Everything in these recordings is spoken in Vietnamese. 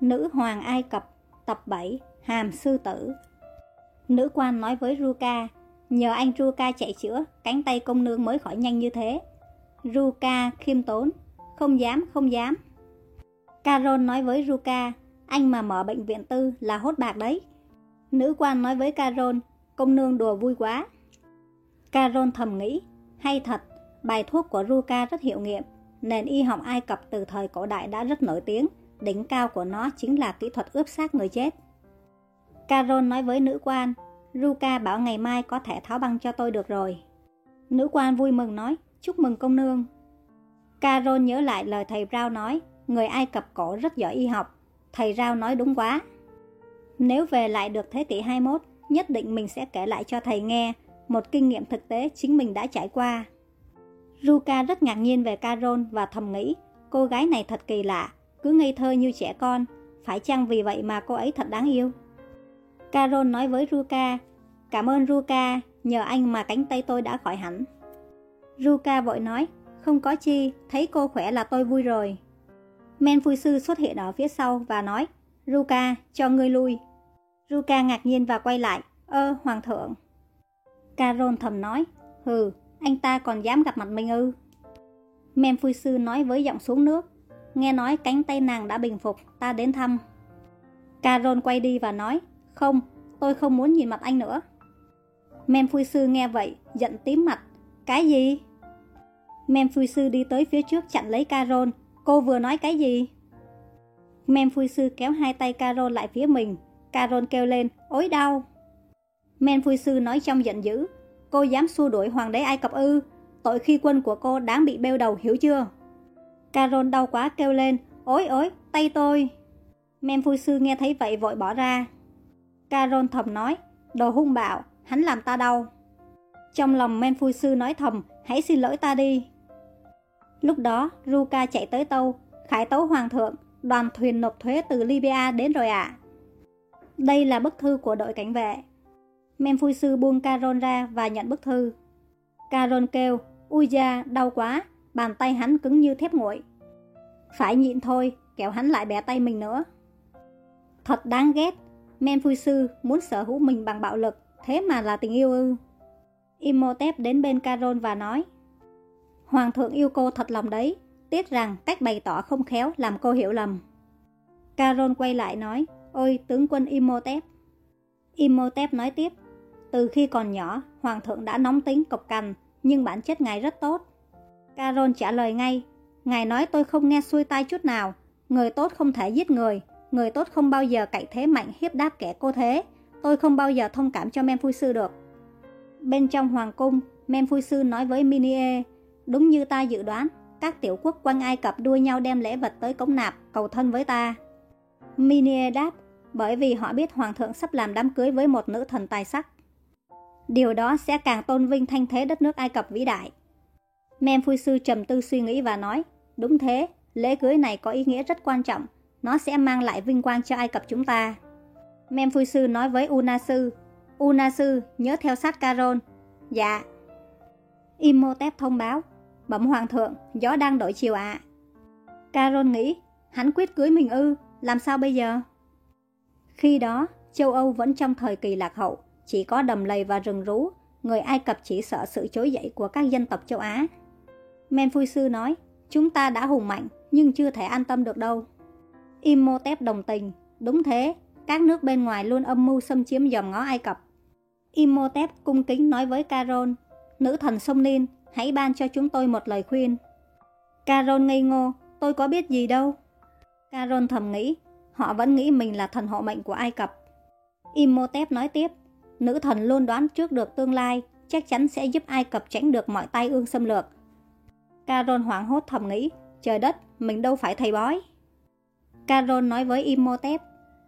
Nữ hoàng Ai Cập, Tập 7 Hàm sư tử. Nữ quan nói với Ruka, Nhờ anh Ruka chạy chữa, Cánh tay công nương mới khỏi nhanh như thế. Ruka khiêm tốn, Không dám không dám. Carol nói với Ruka, Anh mà mở bệnh viện tư là hốt bạc đấy. Nữ quan nói với Carol Công nương đùa vui quá. Carol thầm nghĩ, Hay thật, Bài thuốc của Ruka rất hiệu nghiệm, Nền y học Ai Cập từ thời cổ đại đã rất nổi tiếng. Đỉnh cao của nó chính là kỹ thuật ướp xác người chết. Carol nói với nữ quan, Ruka bảo ngày mai có thể tháo băng cho tôi được rồi. Nữ quan vui mừng nói, Chúc mừng công nương. Carol nhớ lại lời thầy Rao nói, Người Ai Cập cổ rất giỏi y học. Thầy Rao nói đúng quá. Nếu về lại được thế kỷ 21 Nhất định mình sẽ kể lại cho thầy nghe Một kinh nghiệm thực tế chính mình đã trải qua. Ruka rất ngạc nhiên về Carol và thầm nghĩ, Cô gái này thật kỳ lạ cứ ngây thơ như trẻ con. Phải chăng vì vậy mà cô ấy thật đáng yêu? Carol nói với Ruka, Cảm ơn Ruka, Nhờ anh mà cánh tay tôi đã khỏi hẳn. Ruka vội nói, Không có chi, Thấy cô khỏe là tôi vui rồi. Men phu sư xuất hiện ở phía sau và nói, Ruka, cho ngươi lui. Ruka ngạc nhiên và quay lại, Ơ, hoàng thượng. Carol thầm nói, Hừ, anh ta còn dám gặp mặt mình ư? Men phu sư nói với giọng xuống nước Nghe nói cánh tay nàng đã bình phục, Ta đến thăm. Carol quay đi và nói, Không, tôi không muốn nhìn mặt anh nữa. Men phu sư nghe vậy, Giận tím mặt. Cái gì? Men phu sư đi tới phía trước chặn lấy Carol Cô vừa nói cái gì? Men phu sư kéo hai tay Carol lại phía mình. Carol kêu lên Ôi đau. Men phu sư nói trong giận dữ, Cô dám xua đuổi hoàng đế Ai Cập ư? Tội khi quân của cô đáng bị bêu đầu hiểu chưa? Carol đau quá kêu lên, Ôi ôi, tay tôi. Men phu sư nghe thấy vậy vội bỏ ra. Carol thầm nói, Đồ hung bạo, hắn làm ta đau. Trong lòng men phu sư nói thầm, Hãy xin lỗi ta đi. Lúc đó, Ruka chạy tới tâu, Khải tấu hoàng thượng, Đoàn thuyền nộp thuế từ Libya đến rồi ạ. À. Đây là bức thư của đội cảnh vệ. Men phu sư buông Carol ra và nhận bức thư. Carol kêu, Ui da, đau quá. Bàn tay hắn cứng như thép nguội. Phải nhịn thôi Kéo hắn lại bẻ tay mình nữa. Thật đáng ghét Men phu sư muốn sở hữu mình bằng bạo lực, Thế mà là tình yêu ư. Imhotep đến bên Carol và nói, Hoàng thượng yêu cô thật lòng đấy, Tiếc rằng cách bày tỏ không khéo làm cô hiểu lầm. Carol quay lại nói, Ôi tướng quân Imhotep. Imhotep nói tiếp, Từ khi còn nhỏ, Hoàng thượng đã nóng tính cộc cằn, Nhưng bản chất ngài rất tốt. Carol trả lời ngay, Ngài nói tôi không nghe xuôi tai chút nào. Người tốt không thể giết người. Người tốt không bao giờ cậy thế mạnh hiếp đáp kẻ cô thế. Tôi không bao giờ thông cảm cho men sư được. Bên trong hoàng cung Men sư nói với Minie Đúng như ta dự đoán, Các tiểu quốc quanh Ai Cập đua nhau đem lễ vật tới cống nạp, Cầu thân với ta. Minie đáp, Bởi vì họ biết hoàng thượng sắp làm đám cưới với một nữ thần tài sắc. Điều đó sẽ càng tôn vinh thanh thế đất nước Ai Cập vĩ đại mem phu sư trầm tư suy nghĩ và nói Đúng thế, lễ cưới này có ý nghĩa rất quan trọng. Nó sẽ mang lại vinh quang cho Ai Cập chúng ta. Mem phu sư nói với Una Sư, Una Sư nhớ theo sát Caron Dạ. Imhotep thông báo Bẩm hoàng thượng, gió đang đổi chiều ạ. À. Caron nghĩ Hắn quyết cưới mình ư, làm sao bây giờ? Khi đó Châu Âu vẫn trong thời kỳ lạc hậu Chỉ có đầm lầy và rừng rú Người Ai Cập chỉ sợ sự chối dậy của các dân tộc châu Á. Men Phu Sư nói, Chúng ta đã hùng mạnh, Nhưng chưa thể an tâm được đâu. Imhotep đồng tình, Đúng thế, Các nước bên ngoài luôn âm mưu xâm chiếm dòm ngó Ai Cập. Imhotep cung kính nói với Caron, Nữ thần sông Nin, Hãy ban cho chúng tôi một lời khuyên. Caron ngây ngô, Tôi có biết gì đâu. Caron thầm nghĩ, Họ vẫn nghĩ mình là thần hộ mệnh của Ai Cập. Imhotep nói tiếp, Nữ thần luôn đoán trước được tương lai, Chắc chắn sẽ giúp Ai Cập tránh được mọi tai ương xâm lược. Caron hoảng hốt thầm nghĩ Trời đất, mình đâu phải thầy bói. Caron nói với Imhotep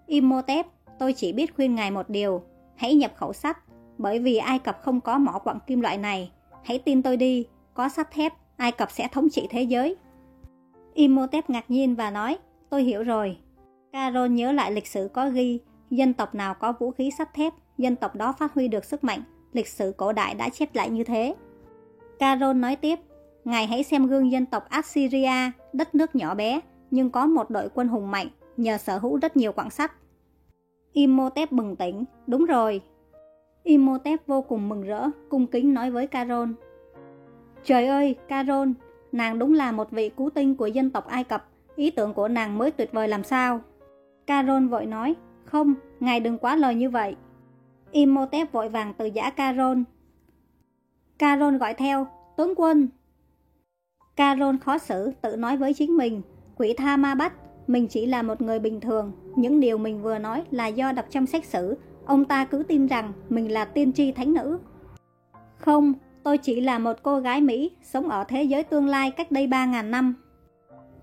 Imhotep, tôi chỉ biết khuyên ngài một điều Hãy nhập khẩu sắt Bởi vì Ai Cập không có mỏ quặng kim loại này. Hãy tin tôi đi Có sắt thép, Ai Cập sẽ thống trị thế giới. Imhotep ngạc nhiên và nói Tôi hiểu rồi. Caron nhớ lại lịch sử có ghi Dân tộc nào có vũ khí sắt thép Dân tộc đó phát huy được sức mạnh Lịch sử cổ đại đã chép lại như thế. Caron nói tiếp Ngài hãy xem gương dân tộc Assyria Đất nước nhỏ bé Nhưng có một đội quân hùng mạnh nhờ sở hữu rất nhiều quảng sắt. Imhotep bừng tỉnh, đúng rồi. Imhotep vô cùng mừng rỡ, cung kính nói với Caron. Trời ơi, Caron, nàng đúng là một vị cứu tinh của dân tộc Ai Cập, ý tưởng của nàng mới tuyệt vời làm sao. Caron vội nói, không, ngài đừng quá lời như vậy. Imhotep vội vàng từ giã Caron. Caron gọi theo, tướng quân. Carol khó xử, tự nói với chính mình, quỷ tha ma bắt, mình chỉ là một người bình thường, những điều mình vừa nói là do đọc trong sách sử, ông ta cứ tin rằng mình là tiên tri thánh nữ. Không, tôi chỉ là một cô gái Mỹ, sống ở thế giới tương lai cách đây 3.000 năm.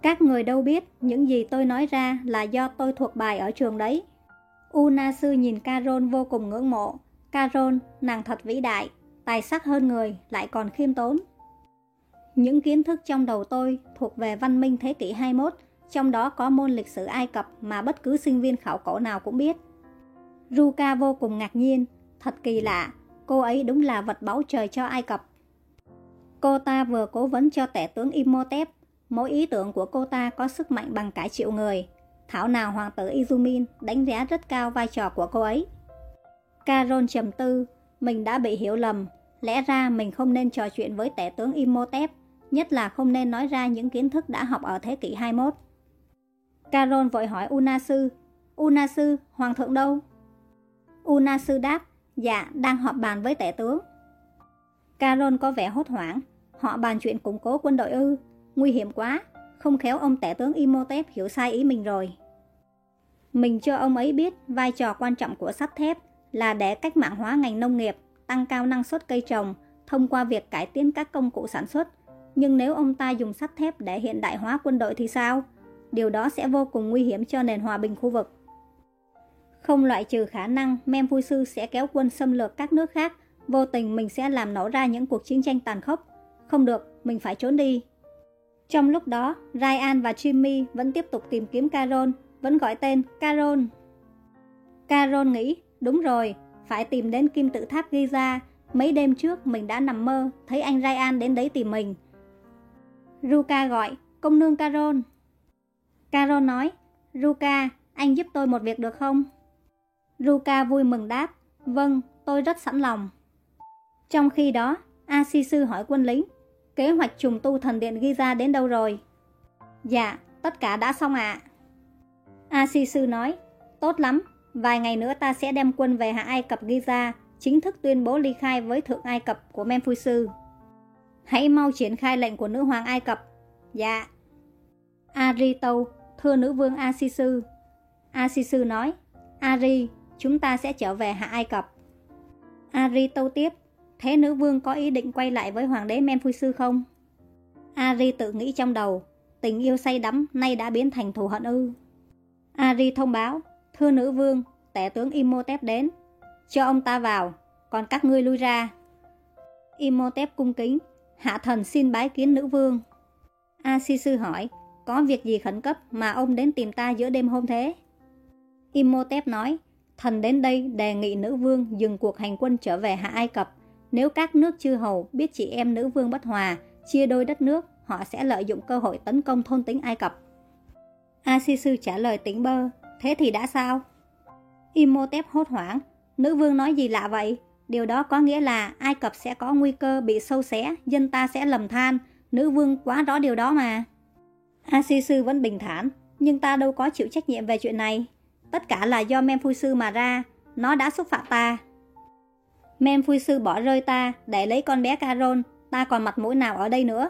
Các người đâu biết, những gì tôi nói ra là do tôi thuộc bài ở trường đấy. Una sư nhìn Carol vô cùng ngưỡng mộ. Carol, nàng thật vĩ đại, tài sắc hơn người, lại còn khiêm tốn. Những kiến thức trong đầu tôi thuộc về văn minh thế kỷ 21, trong đó có môn lịch sử Ai Cập mà bất cứ sinh viên khảo cổ nào cũng biết. Ruka vô cùng ngạc nhiên, thật kỳ lạ, cô ấy đúng là vật báu trời cho Ai Cập. Cô ta vừa cố vấn cho tể tướng Imhotep, mỗi ý tưởng của cô ta có sức mạnh bằng cả triệu người. Thảo nào hoàng tử Izumin đánh giá rất cao vai trò của cô ấy. Caron trầm tư, mình đã bị hiểu lầm, lẽ ra mình không nên trò chuyện với tể tướng Imhotep, nhất là không nên nói ra những kiến thức đã học ở thế kỷ 21. Caron vội hỏi Unasu, Unasu, hoàng thượng đâu? Unasu đáp, dạ, đang họp bàn với tể tướng. Caron có vẻ hốt hoảng, họ bàn chuyện củng cố quân đội ư, nguy hiểm quá, không khéo ông tể tướng Imhotep hiểu sai ý mình rồi. Mình cho ông ấy biết vai trò quan trọng của sắt thép là để cách mạng hóa ngành nông nghiệp, tăng cao năng suất cây trồng thông qua việc cải tiến các công cụ sản xuất. Nhưng nếu ông ta dùng sắt thép để hiện đại hóa quân đội thì sao? Điều đó sẽ vô cùng nguy hiểm cho nền hòa bình khu vực. Không loại trừ khả năng sư sẽ kéo quân xâm lược các nước khác, vô tình mình sẽ làm nổ ra những cuộc chiến tranh tàn khốc. Không được, mình phải trốn đi. Trong lúc đó, Ryan và Jimmy vẫn tiếp tục tìm kiếm Carol, vẫn gọi tên Carol. Carol nghĩ, đúng rồi, phải tìm đến kim tự tháp Giza. Mấy đêm trước mình đã nằm mơ, thấy anh Ryan đến đấy tìm mình. Ruka gọi, công nương Carol. Carol nói, Ruka, anh giúp tôi một việc được không? Ruka vui mừng đáp, vâng, tôi rất sẵn lòng. Trong khi đó, Asisu hỏi quân lính, Kế hoạch trùng tu thần điện ghi ra đến đâu rồi? Dạ, tất cả đã xong ạ. À. A nói, tốt lắm, vài ngày nữa ta sẽ đem quân về Hạ Ai Cập Giza, chính thức tuyên bố ly khai với Thượng Ai Cập của Memphisu. Hãy mau triển khai lệnh của nữ hoàng Ai Cập. Dạ. Ari tâu, thưa nữ vương Asisu. Asisu nói, Ari, chúng ta sẽ trở về Hạ Ai Cập. Ari tâu tiếp, Thế nữ vương có ý định quay lại với hoàng đế Memphisu không? Ari tự nghĩ trong đầu, tình yêu say đắm nay đã biến thành thù hận ư. Ari thông báo, thưa nữ vương, tể tướng Imhotep đến, cho ông ta vào, còn các ngươi lui ra. Imhotep cung kính, hạ thần xin bái kiến nữ vương. A si sư hỏi, có việc gì khẩn cấp mà ông đến tìm ta giữa đêm hôm thế? Imhotep nói, thần đến đây đề nghị nữ vương dừng cuộc hành quân trở về Hạ Ai Cập nếu các nước chư hầu biết chị em nữ vương bất hòa, chia đôi đất nước, họ sẽ lợi dụng cơ hội tấn công thôn tính Ai Cập. A si sư trả lời tỉnh bơ, thế thì đã sao? Imhotep hốt hoảng, nữ vương nói gì lạ vậy? Điều đó có nghĩa là Ai Cập sẽ có nguy cơ bị sâu xé, dân ta sẽ lầm than, nữ vương quá rõ điều đó mà. Asisu vẫn bình thản, nhưng ta đâu có chịu trách nhiệm về chuyện này. Tất cả là do Memphisu mà ra, nó đã xúc phạm ta. Mem sư bỏ rơi ta để lấy con bé Caron, ta còn mặt mũi nào ở đây nữa.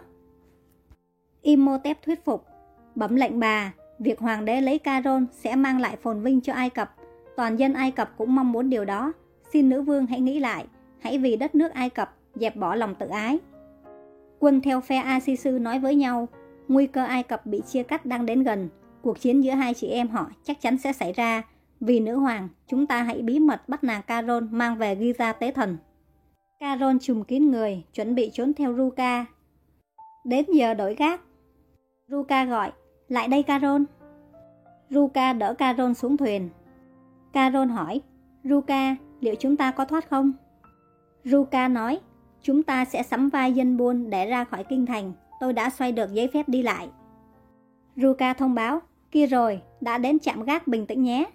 Imhotep thuyết phục, bấm lệnh bà, việc hoàng đế lấy Caron sẽ mang lại phồn vinh cho Ai Cập. Toàn dân Ai Cập cũng mong muốn điều đó. Xin nữ vương hãy nghĩ lại, hãy vì đất nước Ai Cập dẹp bỏ lòng tự ái. Quân theo phe Asisu nói với nhau, nguy cơ Ai Cập bị chia cắt đang đến gần, cuộc chiến giữa hai chị em họ chắc chắn sẽ xảy ra vì nữ hoàng, chúng ta hãy bí mật bắt nàng Carol mang về giza tế thần. Carol trùm kín người, chuẩn bị trốn theo Ruka. Đến giờ đổi gác. Ruka gọi, lại đây Carol. Ruka đỡ Carol xuống thuyền. Carol hỏi, Ruka, liệu chúng ta có thoát không? Ruka nói, chúng ta sẽ sắm vai dân buôn để ra khỏi kinh thành. Tôi đã xoay được giấy phép đi lại. Ruka thông báo, Kia rồi, đã đến chạm gác bình tĩnh nhé.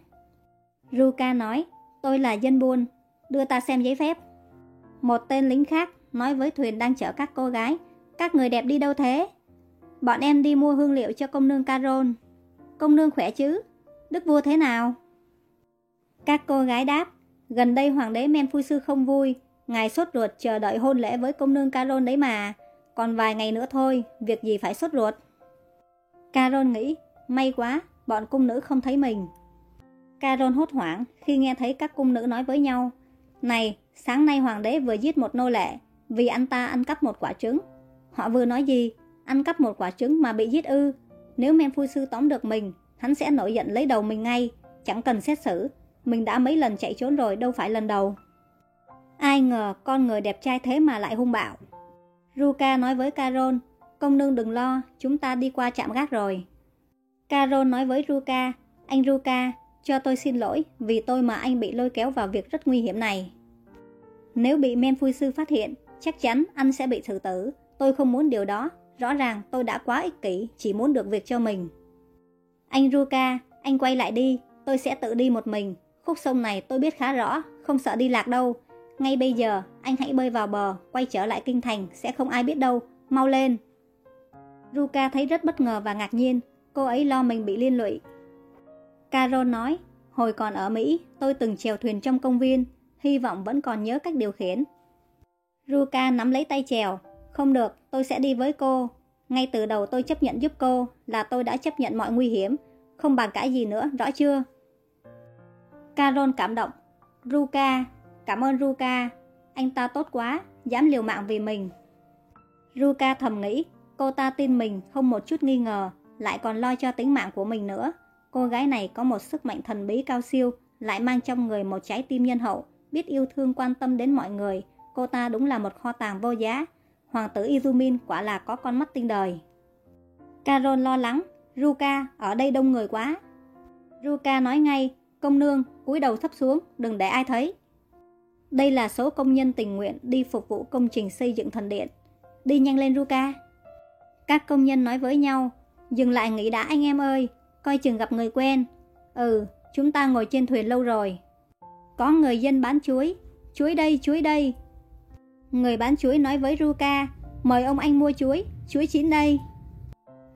Ruka nói, tôi là dân buôn, đưa ta xem giấy phép. Một tên lính khác nói với thuyền đang chở các cô gái, các người đẹp đi đâu thế? Bọn em đi mua hương liệu cho công nương Carol. Công nương khỏe chứ? Đức vua thế nào? Các cô gái đáp, gần đây hoàng đế Menphui sư không vui, ngài sốt ruột chờ đợi hôn lễ với công nương Carol đấy mà. Còn vài ngày nữa thôi, việc gì phải sốt ruột? Carol nghĩ, may quá, bọn cung nữ không thấy mình. Carol hốt hoảng khi nghe thấy các cung nữ nói với nhau. Này, sáng nay hoàng đế vừa giết một nô lệ, vì anh ta ăn cắp một quả trứng. Họ vừa nói gì? Ăn cắp một quả trứng mà bị giết ư. Nếu men phu sư tóm được mình, hắn sẽ nổi giận lấy đầu mình ngay, chẳng cần xét xử. Mình đã mấy lần chạy trốn rồi, đâu phải lần đầu. Ai ngờ con người đẹp trai thế mà lại hung bạo. Ruka nói với Carol, công nương đừng lo, chúng ta đi qua trạm gác rồi. Carol nói với Ruka, anh Ruka, cho tôi xin lỗi vì tôi mà anh bị lôi kéo vào việc rất nguy hiểm này. Nếu bị men phui sư phát hiện, chắc chắn anh sẽ bị xử tử. Tôi không muốn điều đó. Rõ ràng tôi đã quá ích kỷ, chỉ muốn được việc cho mình. Anh Ruka, anh quay lại đi, tôi sẽ tự đi một mình. Khúc sông này tôi biết khá rõ, không sợ đi lạc đâu. Ngay bây giờ, anh hãy bơi vào bờ, quay trở lại kinh thành, sẽ không ai biết đâu. Mau lên! Ruka thấy rất bất ngờ và ngạc nhiên, cô ấy lo mình bị liên lụy. Carol nói, hồi còn ở Mỹ, tôi từng chèo thuyền trong công viên, hy vọng vẫn còn nhớ cách điều khiển. Ruka nắm lấy tay chèo, không được, tôi sẽ đi với cô. Ngay từ đầu tôi chấp nhận giúp cô, là tôi đã chấp nhận mọi nguy hiểm, không bàn cãi gì nữa, rõ chưa? Carol cảm động. Ruka, cảm ơn Ruka, anh ta tốt quá, dám liều mạng vì mình. Ruka thầm nghĩ, cô ta tin mình không một chút nghi ngờ, lại còn lo cho tính mạng của mình nữa. Cô gái này có một sức mạnh thần bí cao siêu, lại mang trong người một trái tim nhân hậu, biết yêu thương quan tâm đến mọi người. Cô ta đúng là một kho tàng vô giá. Hoàng tử Izumin quả là có con mắt tinh đời. Carol lo lắng, Ruka, ở đây đông người quá. Ruka nói ngay, công nương, cúi đầu thấp xuống, đừng để ai thấy. Đây là số công nhân tình nguyện đi phục vụ công trình xây dựng thần điện. Đi nhanh lên Ruka. Các công nhân nói với nhau, dừng lại nghỉ đã anh em ơi, coi chừng gặp người quen. Ừ, chúng ta ngồi trên thuyền lâu rồi. Có người dân bán chuối, chuối đây, chuối đây. Người bán chuối nói với Ruka, mời ông anh mua chuối, chuối chín đây.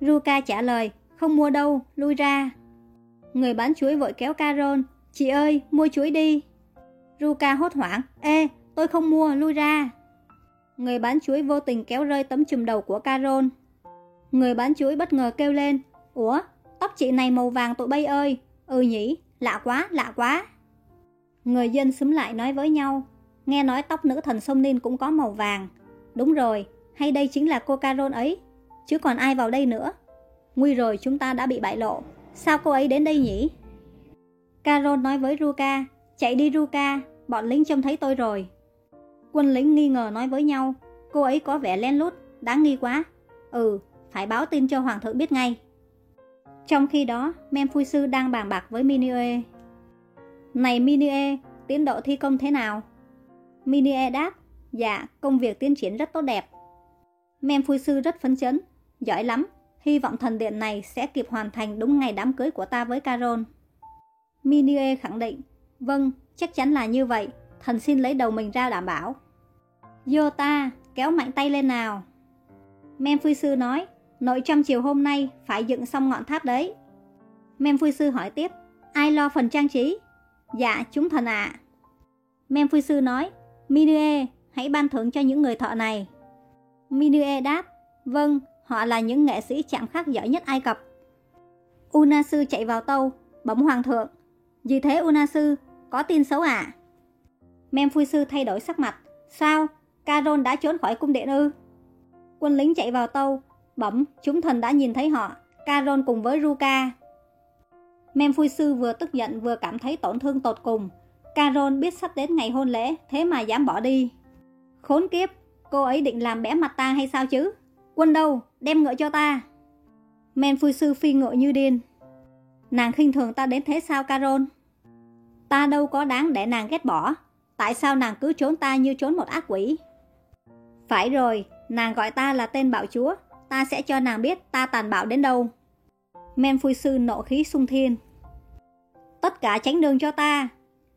Ruka trả lời, không mua đâu, lui ra. Người bán chuối vội kéo Carol, chị ơi, mua chuối đi. Ruka hốt hoảng, ê, tôi không mua, lui ra. Người bán chuối vô tình kéo rơi tấm chùm đầu của Carol. Người bán chuối bất ngờ kêu lên, ủa, tóc chị này màu vàng tụi bay ơi, ừ nhỉ, lạ quá, lạ quá. Người dân xúm lại nói với nhau, nghe nói tóc nữ thần sông Ninh cũng có màu vàng. Đúng rồi, hay đây chính là cô Carol ấy, chứ còn ai vào đây nữa. Nguy rồi chúng ta đã bị bại lộ, sao cô ấy đến đây nhỉ? Carol nói với Ruka, chạy đi Ruka, bọn lính trông thấy tôi rồi. Quân lính nghi ngờ nói với nhau, cô ấy có vẻ lén lút, đáng nghi quá. Ừ, phải báo tin cho hoàng thượng biết ngay. Trong khi đó, Memphui sư đang bàn bạc với Minue. Này Minie, tiến độ thi công thế nào? Minie đáp, dạ, công việc tiến triển rất tốt đẹp. Mem Sư rất phấn chấn, giỏi lắm, hy vọng thần điện này sẽ kịp hoàn thành đúng ngày đám cưới của ta với Carol. Minie khẳng định, vâng, chắc chắn là như vậy, thần xin lấy đầu mình ra đảm bảo. Yota, kéo mạnh tay lên nào. Sư nói, nội trong chiều hôm nay phải dựng xong ngọn tháp đấy. Sư hỏi tiếp, ai lo phần trang trí? Dạ, chúng thần ạ. À. Sư nói, Minue, hãy ban thưởng cho những người thợ này. Minue đáp, vâng, họ là những nghệ sĩ chạm khắc giỏi nhất Ai Cập. Unasu chạy vào tâu, bấm hoàng thượng. Gì thế Unasu, có tin xấu à? Mem Sư thay đổi sắc mặt. Sao? Caron đã trốn khỏi cung điện ư? Quân lính chạy vào tâu, bẩm chúng thần đã nhìn thấy họ. Caron cùng với Ruka. Mem Sư vừa tức giận vừa cảm thấy tổn thương tột cùng. Carol biết sắp đến ngày hôn lễ, thế mà dám bỏ đi. Khốn kiếp, cô ấy định làm bẽ mặt ta hay sao chứ? Quân đâu, đem ngựa cho ta. Men Sư phi ngựa như điên. Nàng khinh thường ta đến thế sao Carol? Ta đâu có đáng để nàng ghét bỏ. Tại sao nàng cứ trốn ta như trốn một ác quỷ? Phải rồi, nàng gọi ta là tên bạo chúa. Ta sẽ cho nàng biết ta tàn bạo đến đâu. Men Phui Sư nộ khí sung thiên. Tất cả tránh đường cho ta.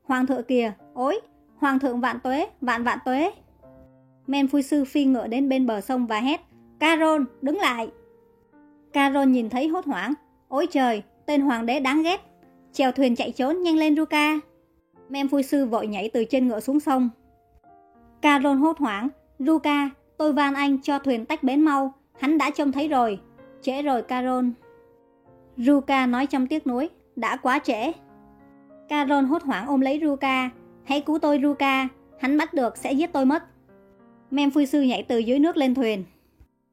Hoàng thượng kìa, ôi, Hoàng thượng vạn tuế, vạn vạn tuế. Men Phui Sư phi ngựa đến bên bờ sông và hét, Caron, đứng lại. Caron nhìn thấy hốt hoảng, ôi trời, tên hoàng đế đáng ghét. Chèo thuyền chạy trốn, nhanh lên Ruka. Mem phu Sư vội nhảy từ trên ngựa xuống sông. Caron hốt hoảng, Ruka, tôi van anh cho thuyền tách bến mau, hắn đã trông thấy rồi. Trễ rồi Caron. Ruka nói trong tiếc nuối, đã quá trễ. Caron hốt hoảng ôm lấy Ruka, hãy cứu tôi Ruka, hắn bắt được sẽ giết tôi mất. Mem phu Sư nhảy từ dưới nước lên thuyền.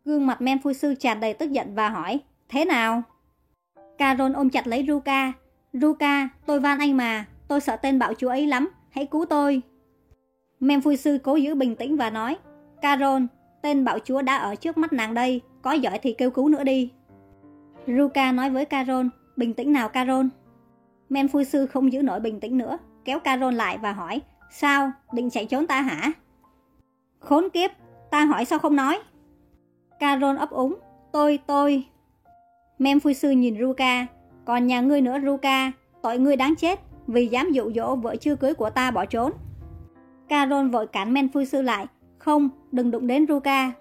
Gương mặt Mem phu Sư tràn đầy tức giận và hỏi, thế nào? Caron ôm chặt lấy Ruka. Ruka, tôi van anh mà, tôi sợ tên bạo chúa ấy lắm, hãy cứu tôi. Sư cố giữ bình tĩnh và nói, Caron, tên bạo chúa đã ở trước mắt nàng đây, có giỏi thì kêu cứu nữa đi. Ruka nói với Caron, bình tĩnh nào Caron. Sư không giữ nổi bình tĩnh nữa, kéo Caron lại và hỏi, sao, định chạy trốn ta hả? Khốn kiếp, ta hỏi sao không nói? Caron ấp úng, tôi, tôi. Sư nhìn Ruka, còn nhà ngươi nữa Ruka, tội ngươi đáng chết vì dám dụ dỗ vợ chưa cưới của ta bỏ trốn. Caron vội cản Men Phui Sư lại, không, đừng đụng đến Ruka.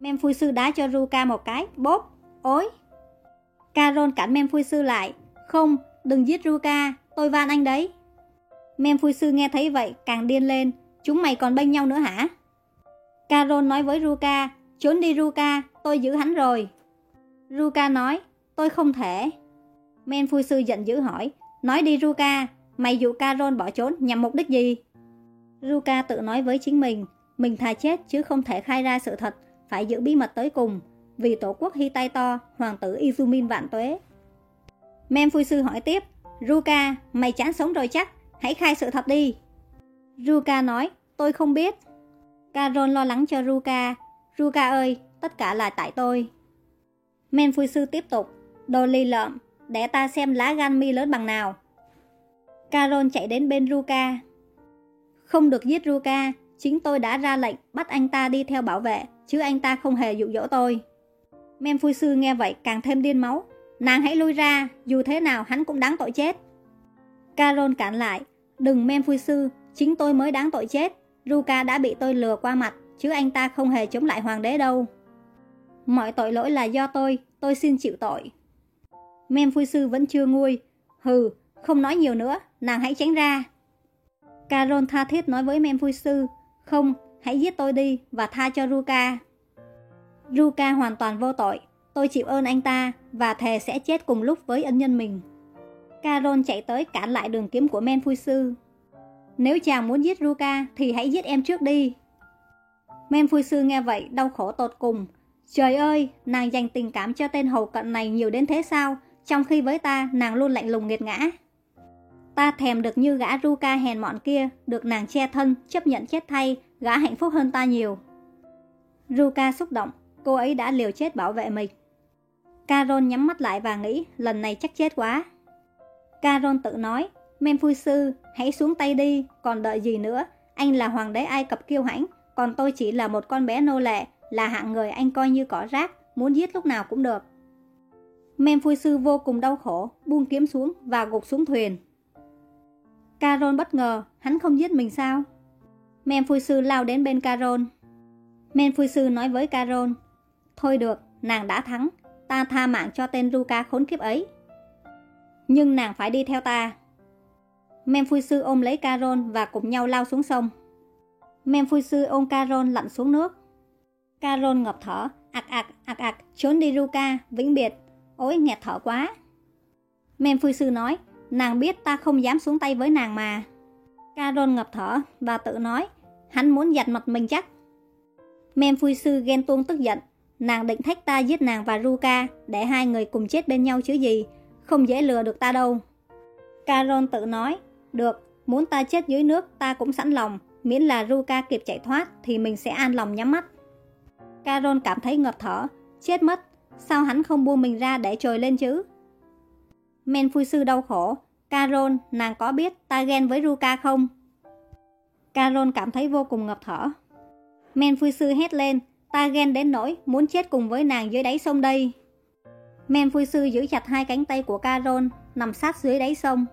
Men Phui Sư đá cho Ruka một cái, bốp, ối. Caron cản Men Phui Sư lại, không, đừng giết Ruka, tôi van anh đấy. Men Phui Sư nghe thấy vậy càng điên lên, chúng mày còn bênh nhau nữa hả? Caron nói với Ruka, trốn đi Ruka, tôi giữ hắn rồi. Ruka nói, tôi không thể. Men phu Sư giận dữ hỏi, nói đi Ruka, mày dụ Caron bỏ trốn nhằm mục đích gì? Ruka tự nói với chính mình, mình thà chết chứ không thể khai ra sự thật, phải giữ bí mật tới cùng, vì tổ quốc Hy tay to, hoàng tử Izumin vạn tuế. Men phu Sư hỏi tiếp, Ruka, mày chán sống rồi chắc, hãy khai sự thật đi. Ruka nói, tôi không biết. Caron lo lắng cho Ruka, Ruka ơi, tất cả là tại tôi. Men phu Sư tiếp tục, đồ ly lợm, để ta xem lá gan mi lớn bằng nào. Carol chạy đến bên Ruka. Không được giết Ruka, chính tôi đã ra lệnh bắt anh ta đi theo bảo vệ, chứ anh ta không hề dụ dỗ tôi. Men Sư nghe vậy càng thêm điên máu. Nàng hãy lui ra, dù thế nào hắn cũng đáng tội chết. Carol cản lại, đừng Men Sư, chính tôi mới đáng tội chết. Ruka đã bị tôi lừa qua mặt, chứ anh ta không hề chống lại hoàng đế đâu. Mọi tội lỗi là do tôi, tôi xin chịu tội. Men Phu Sư vẫn chưa nguôi. Hừ, không nói nhiều nữa, nàng hãy tránh ra. Carol tha thiết nói với Men Phu Sư, không, hãy giết tôi đi và tha cho Ruka. Ruka hoàn toàn vô tội, tôi chịu ơn anh ta và thề sẽ chết cùng lúc với ân nhân mình. Carol chạy tới cản lại đường kiếm của Men Phui Sư. Nếu chàng muốn giết Ruka thì hãy giết em trước đi. Men Phui Sư nghe vậy đau khổ tột cùng. Trời ơi, nàng dành tình cảm cho tên hầu cận này nhiều đến thế sao, trong khi với ta nàng luôn lạnh lùng nghiệt ngã. Ta thèm được như gã Ruka hèn mọn kia, được nàng che thân, chấp nhận chết thay, gã hạnh phúc hơn ta nhiều. Ruka xúc động, cô ấy đã liều chết bảo vệ mình. Caron nhắm mắt lại và nghĩ lần này chắc chết quá. Caron tự nói, Memphui sư, hãy xuống tay đi, còn đợi gì nữa, anh là hoàng đế Ai Cập kiêu hãnh, còn tôi chỉ là một con bé nô lệ, là hạng người anh coi như cỏ rác, muốn giết lúc nào cũng được. Memphui sư vô cùng đau khổ, buông kiếm xuống và gục xuống thuyền. Caron bất ngờ, hắn không giết mình sao? Memphui sư lao đến bên Caron. Memphui sư nói với Caron, Thôi được, nàng đã thắng, ta tha mạng cho tên Ruka khốn kiếp ấy. Nhưng nàng phải đi theo ta. Memphui sư ôm lấy Caron và cùng nhau lao xuống sông. Memphui sư ôm Caron lặn xuống nước. Caron ngập thở, ạc ạc, ạc ạc, trốn đi Ruka, vĩnh biệt. Ôi, nghẹt thở quá. Memphui sư nói, nàng biết ta không dám xuống tay với nàng mà. Caron ngập thở và tự nói, hắn muốn giặt mặt mình chắc. Memphui sư ghen tuông tức giận, nàng định thách ta giết nàng và Ruka để hai người cùng chết bên nhau chứ gì, không dễ lừa được ta đâu. Caron tự nói, được, muốn ta chết dưới nước ta cũng sẵn lòng, miễn là Ruka kịp chạy thoát thì mình sẽ an lòng nhắm mắt. Caron cảm thấy ngập thở, chết mất, sao hắn không buông mình ra để trồi lên chứ? Men phu sư đau khổ, Carol, nàng có biết ta ghen với Ruka không? Carol cảm thấy vô cùng ngập thở. Men phu sư hét lên, ta ghen đến nỗi muốn chết cùng với nàng dưới đáy sông đây. Men phu sư giữ chặt hai cánh tay của Carol, nằm sát dưới đáy sông.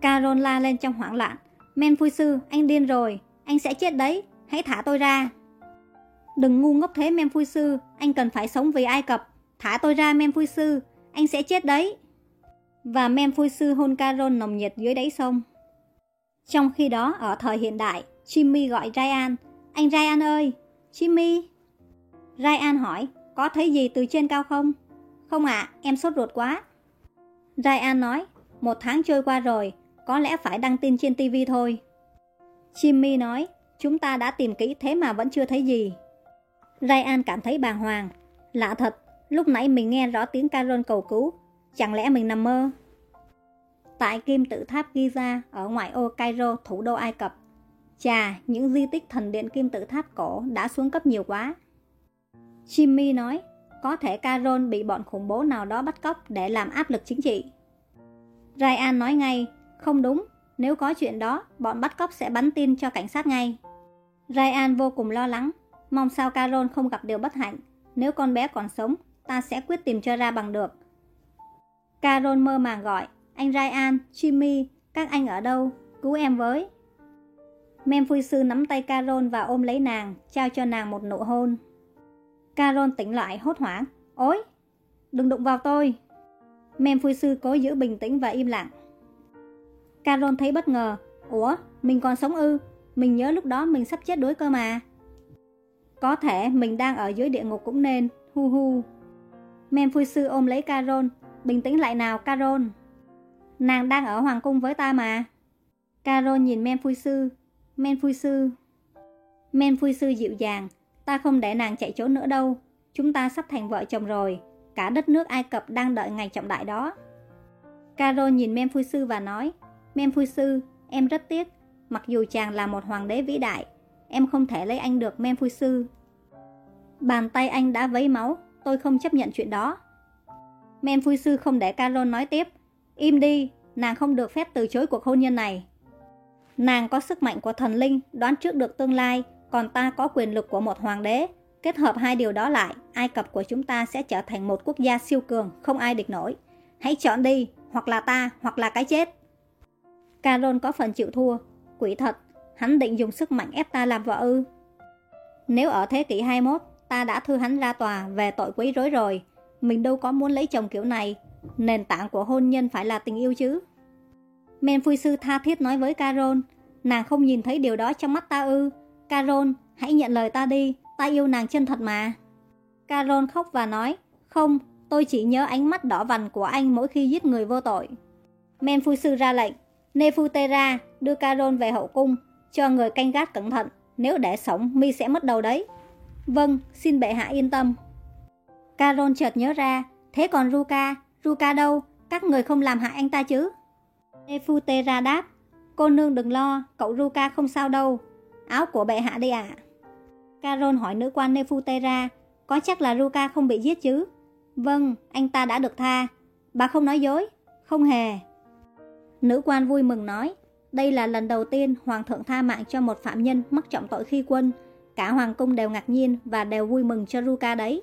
Carol la lên trong hoảng loạn. Men phu sư, anh điên rồi, anh sẽ chết đấy, hãy thả tôi ra. Đừng ngu ngốc thế Men sư, anh cần phải sống vì Ai Cập. Thả tôi ra Men sư, anh sẽ chết đấy. Và Men sư hôn Caron nồng nhiệt dưới đáy sông. Trong khi đó, ở thời hiện đại, Jimmy gọi Ryan. Anh Ryan ơi! Jimmy! Ryan hỏi, có thấy gì từ trên cao không? Không ạ, em sốt ruột quá. Ryan nói, một tháng trôi qua rồi, có lẽ phải đăng tin trên TV thôi. Jimmy nói, chúng ta đã tìm kỹ thế mà vẫn chưa thấy gì. Ryan cảm thấy bàng hoàng. Lạ thật, lúc nãy mình nghe rõ tiếng Carol cầu cứu. Chẳng lẽ mình nằm mơ? Tại kim tự tháp Giza ở ngoại ô Cairo, thủ đô Ai Cập. Chà, những di tích thần điện kim tự tháp cổ đã xuống cấp nhiều quá. Jimmy nói, có thể Carol bị bọn khủng bố nào đó bắt cóc để làm áp lực chính trị. Ryan nói ngay, không đúng, nếu có chuyện đó, bọn bắt cóc sẽ bắn tin cho cảnh sát ngay. Ryan vô cùng lo lắng, mong sao Carol không gặp điều bất hạnh. Nếu con bé còn sống, ta sẽ quyết tìm cho ra bằng được. Carol mơ màng gọi, anh Ryan, Jimmy, các anh ở đâu? Cứu em với. Mem sư nắm tay Carol và ôm lấy nàng, trao cho nàng một nụ hôn. Carol tỉnh lại hốt hoảng. Ôi, đừng đụng vào tôi. Mem sư cố giữ bình tĩnh và im lặng. Carol thấy bất ngờ. Ủa, mình còn sống ư? Mình nhớ lúc đó mình sắp chết đuối cơ mà. Có thể mình đang ở dưới địa ngục cũng nên. Hu hu. Sư ôm lấy Carol. Bình tĩnh lại nào Carol. Nàng đang ở hoàng cung với ta mà. Carol nhìn sư. Sư. Men sư dịu dàng. Ta không để nàng chạy trốn nữa đâu. Chúng ta sắp thành vợ chồng rồi. Cả đất nước Ai Cập đang đợi ngày trọng đại đó. Carol nhìn sư và nói. Sư, em rất tiếc. Mặc dù chàng là một hoàng đế vĩ đại, em không thể lấy anh được Men phui sư. Bàn tay anh đã vấy máu, tôi không chấp nhận chuyện đó. Men phui sư không để Carol nói tiếp. Im đi, nàng không được phép từ chối cuộc hôn nhân này. Nàng có sức mạnh của thần linh, đoán trước được tương lai, còn ta có quyền lực của một hoàng đế. Kết hợp hai điều đó lại, Ai Cập của chúng ta sẽ trở thành một quốc gia siêu cường, không ai địch nổi. Hãy chọn đi, hoặc là ta, hoặc là cái chết. Carol có phần chịu thua. Quỷ thật, hắn định dùng sức mạnh ép ta làm vợ ư. Nếu ở thế kỷ 21, ta đã thư hắn ra tòa về tội quấy rối rồi. Mình đâu có muốn lấy chồng kiểu này. Nền tảng của hôn nhân phải là tình yêu chứ. Men phui sư tha thiết nói với Carol, nàng không nhìn thấy điều đó trong mắt ta ư. Carol, hãy nhận lời ta đi, ta yêu nàng chân thật mà. Carol khóc và nói, không, tôi chỉ nhớ ánh mắt đỏ vằn của anh mỗi khi giết người vô tội. Men phui sư ra lệnh, Nefutera đưa Carol về hậu cung, cho người canh gác cẩn thận, nếu để sống mi sẽ mất đầu đấy. Vâng, xin bệ hạ yên tâm. Carol chợt nhớ ra, thế còn Ruka, Ruka đâu, các người không làm hại anh ta chứ? nefutera đáp, cô nương đừng lo, cậu Ruka không sao đâu, áo của bệ hạ đây ạ. À. Carol hỏi nữ quan nefutera có chắc là Ruka không bị giết chứ? Vâng, anh ta đã được tha. Bà không nói dối? Không hề. Nữ quan vui mừng nói, đây là lần đầu tiên Hoàng thượng tha mạng cho một phạm nhân mắc trọng tội khi quân. Cả Hoàng cung đều ngạc nhiên và đều vui mừng cho Ruka đấy.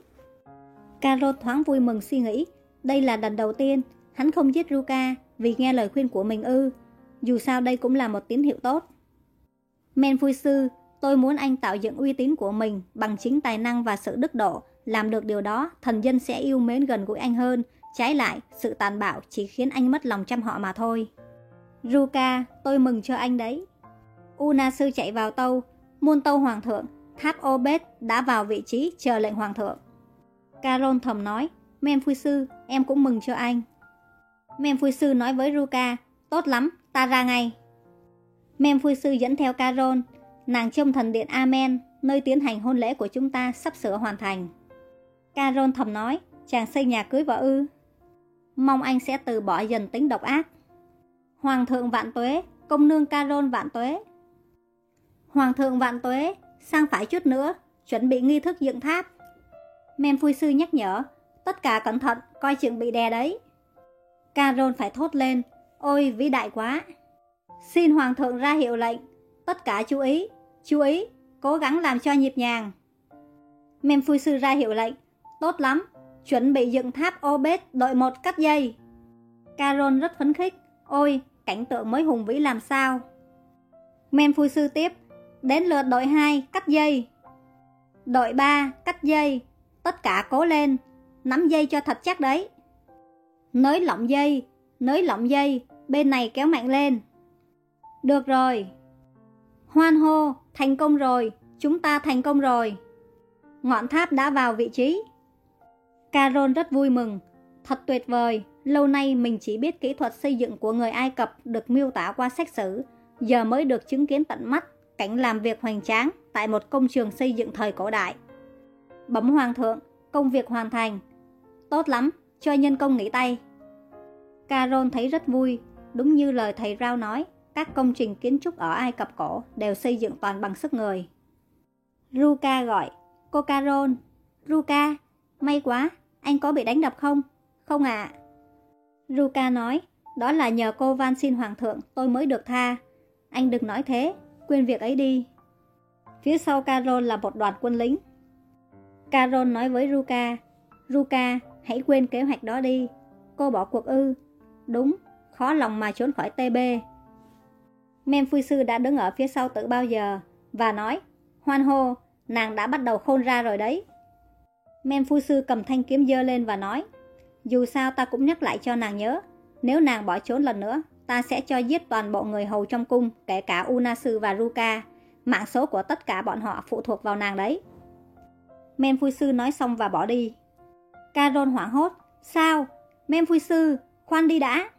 Caro thoáng vui mừng suy nghĩ, đây là lần đầu tiên hắn không giết Ruka vì nghe lời khuyên của mình ư. Dù sao đây cũng là một tín hiệu tốt. Men vui sư, tôi muốn anh tạo dựng uy tín của mình bằng chính tài năng và sự đức độ. Làm được điều đó, thần dân sẽ yêu mến gần gũi anh hơn. Trái lại, sự tàn bạo chỉ khiến anh mất lòng chăm họ mà thôi. Ruka, tôi mừng cho anh đấy. Una sư chạy vào tâu, muôn tâu hoàng thượng, tháp Obed đã vào vị trí chờ lệnh hoàng thượng. Carol thầm nói, Men sư, em cũng mừng cho anh. Men sư nói với Ruka, tốt lắm, ta ra ngay. Men sư dẫn theo Carol, nàng trông thần điện Amen, nơi tiến hành hôn lễ của chúng ta sắp sửa hoàn thành. Carol thầm nói, chàng xây nhà cưới vợ ư. Mong anh sẽ từ bỏ dần tính độc ác. Hoàng thượng vạn tuế, công nương Carol vạn tuế. Hoàng thượng vạn tuế, sang phải chút nữa, chuẩn bị nghi thức dựng tháp. Mem phui sư nhắc nhở, tất cả cẩn thận, coi chừng bị đè đấy. Carol phải thốt lên, ôi vĩ đại quá. Xin hoàng thượng ra hiệu lệnh, tất cả chú ý, chú ý, cố gắng làm cho nhịp nhàng. Mem phui sư ra hiệu lệnh, tốt lắm, chuẩn bị dựng tháp Obed đội một cắt dây. Caron rất phấn khích, ôi, cảnh tượng mới hùng vĩ làm sao. Men phu sư tiếp, đến lượt đội 2 cắt dây. Đội 3 cắt dây, tất cả cố lên, nắm dây cho thật chắc đấy. Nới lỏng dây, nới lỏng dây, bên này kéo mạnh lên. Được rồi. Hoan hô, thành công rồi, chúng ta thành công rồi. Ngọn tháp đã vào vị trí. Carol rất vui mừng. Thật tuyệt vời, lâu nay mình chỉ biết kỹ thuật xây dựng của người Ai Cập được miêu tả qua sách sử, giờ mới được chứng kiến tận mắt cảnh làm việc hoành tráng tại một công trường xây dựng thời cổ đại. Bấm hoàng thượng, công việc hoàn thành. Tốt lắm, cho nhân công nghỉ tay. Carol thấy rất vui, đúng như lời thầy Rao nói, các công trình kiến trúc ở Ai Cập cổ đều xây dựng toàn bằng sức người. Ruka gọi, cô Carol, Ruka, may quá, anh có bị đánh đập không? Không ạ. À. Ruka nói, đó là nhờ cô van xin hoàng thượng tôi mới được tha. Anh đừng nói thế, quên việc ấy đi. Phía sau Carol là một đoàn quân lính. Carol nói với Ruka, Ruka, hãy quên kế hoạch đó đi. Cô bỏ cuộc ư. Đúng, khó lòng mà trốn khỏi TB. Sư đã đứng ở phía sau tự bao giờ và nói, hoan hô, nàng đã bắt đầu khôn ra rồi đấy. Sư cầm thanh kiếm dơ lên và nói, dù sao ta cũng nhắc lại cho nàng nhớ, nếu nàng bỏ trốn lần nữa, ta sẽ cho giết toàn bộ người hầu trong cung, kể cả Unasu và Ruka. Mạng số của tất cả bọn họ phụ thuộc vào nàng đấy. Men Phu Sư nói xong và bỏ đi. Caron hoảng hốt. Sao? Men Phu Sư, khoan đi đã.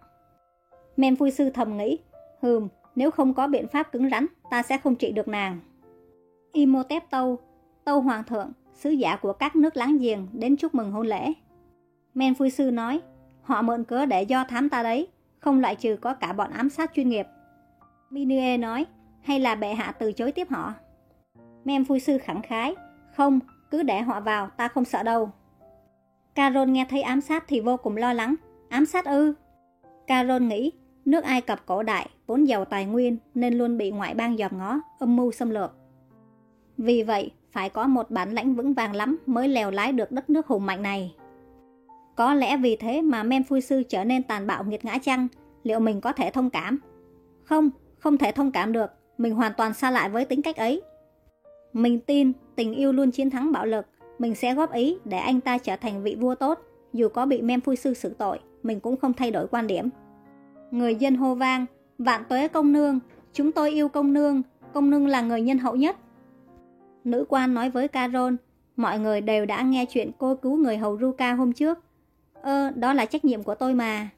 Men Phu Sư thầm nghĩ. Hừm, nếu không có biện pháp cứng rắn, ta sẽ không trị được nàng. Imhotep Tâu, Tâu Hoàng thượng, sứ giả của các nước láng giềng đến chúc mừng hôn lễ. Men Phu Sư nói, họ mượn cớ để do thám ta đấy, không loại trừ có cả bọn ám sát chuyên nghiệp. Minue nói, hay là bệ hạ từ chối tiếp họ? Men Phu Sư khẳng khái, không, cứ để họ vào, ta không sợ đâu. Carol nghe thấy ám sát thì vô cùng lo lắng. Ám sát ư? Carol nghĩ, nước Ai Cập cổ đại vốn giàu tài nguyên nên luôn bị ngoại bang dòm ngó, âm mưu xâm lược. Vì vậy, phải có một bản lãnh vững vàng lắm mới lèo lái được đất nước hùng mạnh này. Có lẽ vì thế mà men phui Sư trở nên tàn bạo nghiệt ngã chăng? Liệu mình có thể thông cảm? Không, không thể thông cảm được. Mình hoàn toàn xa lại với tính cách ấy. Mình tin tình yêu luôn chiến thắng bạo lực. Mình sẽ góp ý để anh ta trở thành vị vua tốt. Dù có bị men phui Sư xử tội, mình cũng không thay đổi quan điểm. Người dân hô vang, vạn tuế công nương, chúng tôi yêu công nương, công nương là người nhân hậu nhất. Nữ quan nói với Carol, mọi người đều đã nghe chuyện cô cứu người hầu Ruka hôm trước. Ơ, đó là trách nhiệm của tôi mà.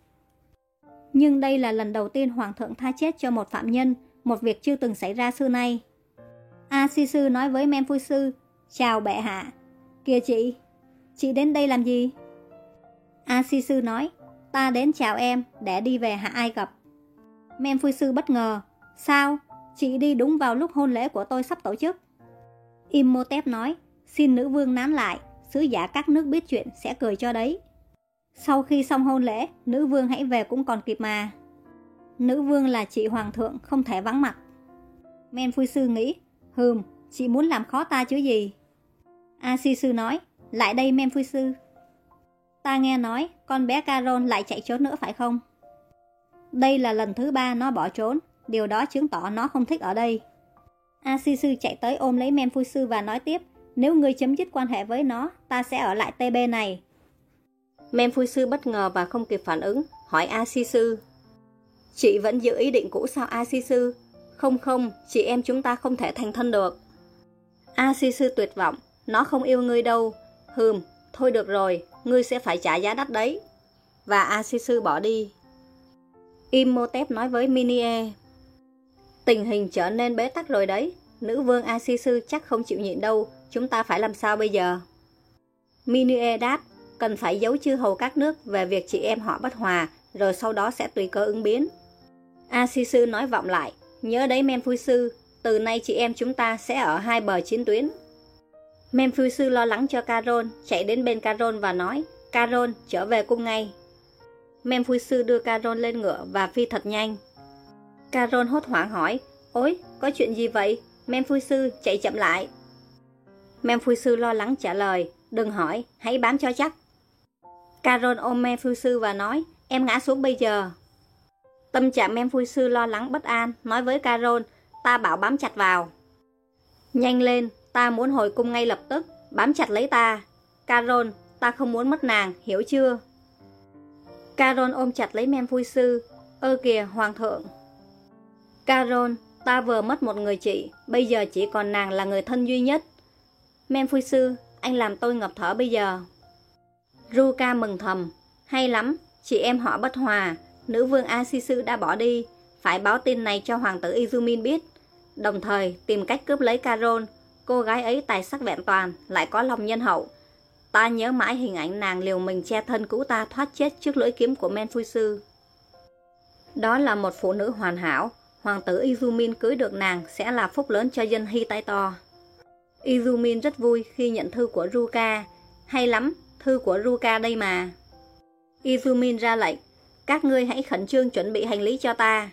Nhưng đây là lần đầu tiên Hoàng thượng tha chết cho một phạm nhân, một việc chưa từng xảy ra xưa nay. A Si Sư nói với Mem Phu Sư, chào bệ hạ. Kìa chị, chị đến đây làm gì? A Si Sư nói, ta đến chào em để đi về hạ Ai Cập. Mem Phu Sư bất ngờ, sao? Chị đi đúng vào lúc hôn lễ của tôi sắp tổ chức. Imhotep nói, xin nữ vương nán lại, sứ giả các nước biết chuyện sẽ cười cho đấy. Sau khi xong hôn lễ, nữ vương hãy về cũng còn kịp mà. Nữ vương là chị hoàng thượng, không thể vắng mặt. Men Phu Sư nghĩ, hừm, chị muốn làm khó ta chứ gì. A Si Sư nói, lại đây Men Phu Sư. Ta nghe nói, con bé Caron lại chạy trốn nữa phải không? Đây là lần thứ ba nó bỏ trốn, điều đó chứng tỏ nó không thích ở đây. A Si Sư chạy tới ôm lấy Men Phu Sư và nói tiếp, nếu ngươi chấm dứt quan hệ với nó, ta sẽ ở lại TB này mem Phu Sư bất ngờ và không kịp phản ứng, hỏi A Si Sư. Chị vẫn giữ ý định cũ sao A Si Sư? Không không, chị em chúng ta không thể thành thân được. A Si Sư tuyệt vọng, nó không yêu ngươi đâu. Hừm, thôi được rồi, ngươi sẽ phải trả giá đắt đấy. Và A Si Sư bỏ đi. Imhotep nói với Minie. Tình hình trở nên bế tắc rồi đấy. Nữ vương A Si Sư chắc không chịu nhịn đâu. Chúng ta phải làm sao bây giờ? Minie đáp, cần phải giấu chư hầu các nước về việc chị em họ bất hòa, rồi sau đó sẽ tùy cơ ứng biến. A Si Sư nói vọng lại, nhớ đấy Men Phu Sư, từ nay chị em chúng ta sẽ ở hai bờ chiến tuyến. Men Phu Sư lo lắng cho Carol, chạy đến bên Carol và nói, Carol, trở về cung ngay. Men Phu Sư đưa Carol lên ngựa và phi thật nhanh. Carol hốt hoảng hỏi, ôi, có chuyện gì vậy? Men Phu Sư, chạy chậm lại. Men Phu Sư lo lắng trả lời, đừng hỏi, hãy bám cho chắc. Caron ôm em Phu sư và nói, em ngã xuống bây giờ. Tâm trạng em Phu sư lo lắng bất an, nói với Caron, ta bảo bám chặt vào. Nhanh lên, ta muốn hồi cung ngay lập tức, bám chặt lấy ta. Caron, ta không muốn mất nàng, hiểu chưa? Caron ôm chặt lấy em Phu sư, ơ kìa, hoàng thượng. Caron, ta vừa mất một người chị, bây giờ chỉ còn nàng là người thân duy nhất. Em Phu sư, anh làm tôi ngập thở bây giờ. Ruka mừng thầm, hay lắm, chị em họ bất hòa, nữ vương Asisu đã bỏ đi, phải báo tin này cho hoàng tử Izumin biết, đồng thời tìm cách cướp lấy Carol, cô gái ấy tài sắc vẹn toàn, lại có lòng nhân hậu. Ta nhớ mãi hình ảnh nàng liều mình che thân cứu ta thoát chết trước lưỡi kiếm của Menfuisu. Đó là một phụ nữ hoàn hảo, hoàng tử Izumin cưới được nàng sẽ là phúc lớn cho dân Hi Taito, Izumin rất vui khi nhận thư của Ruka. Hay lắm, thư của Ruka đây mà. Izumin ra lệnh, các ngươi hãy khẩn trương chuẩn bị hành lý cho ta.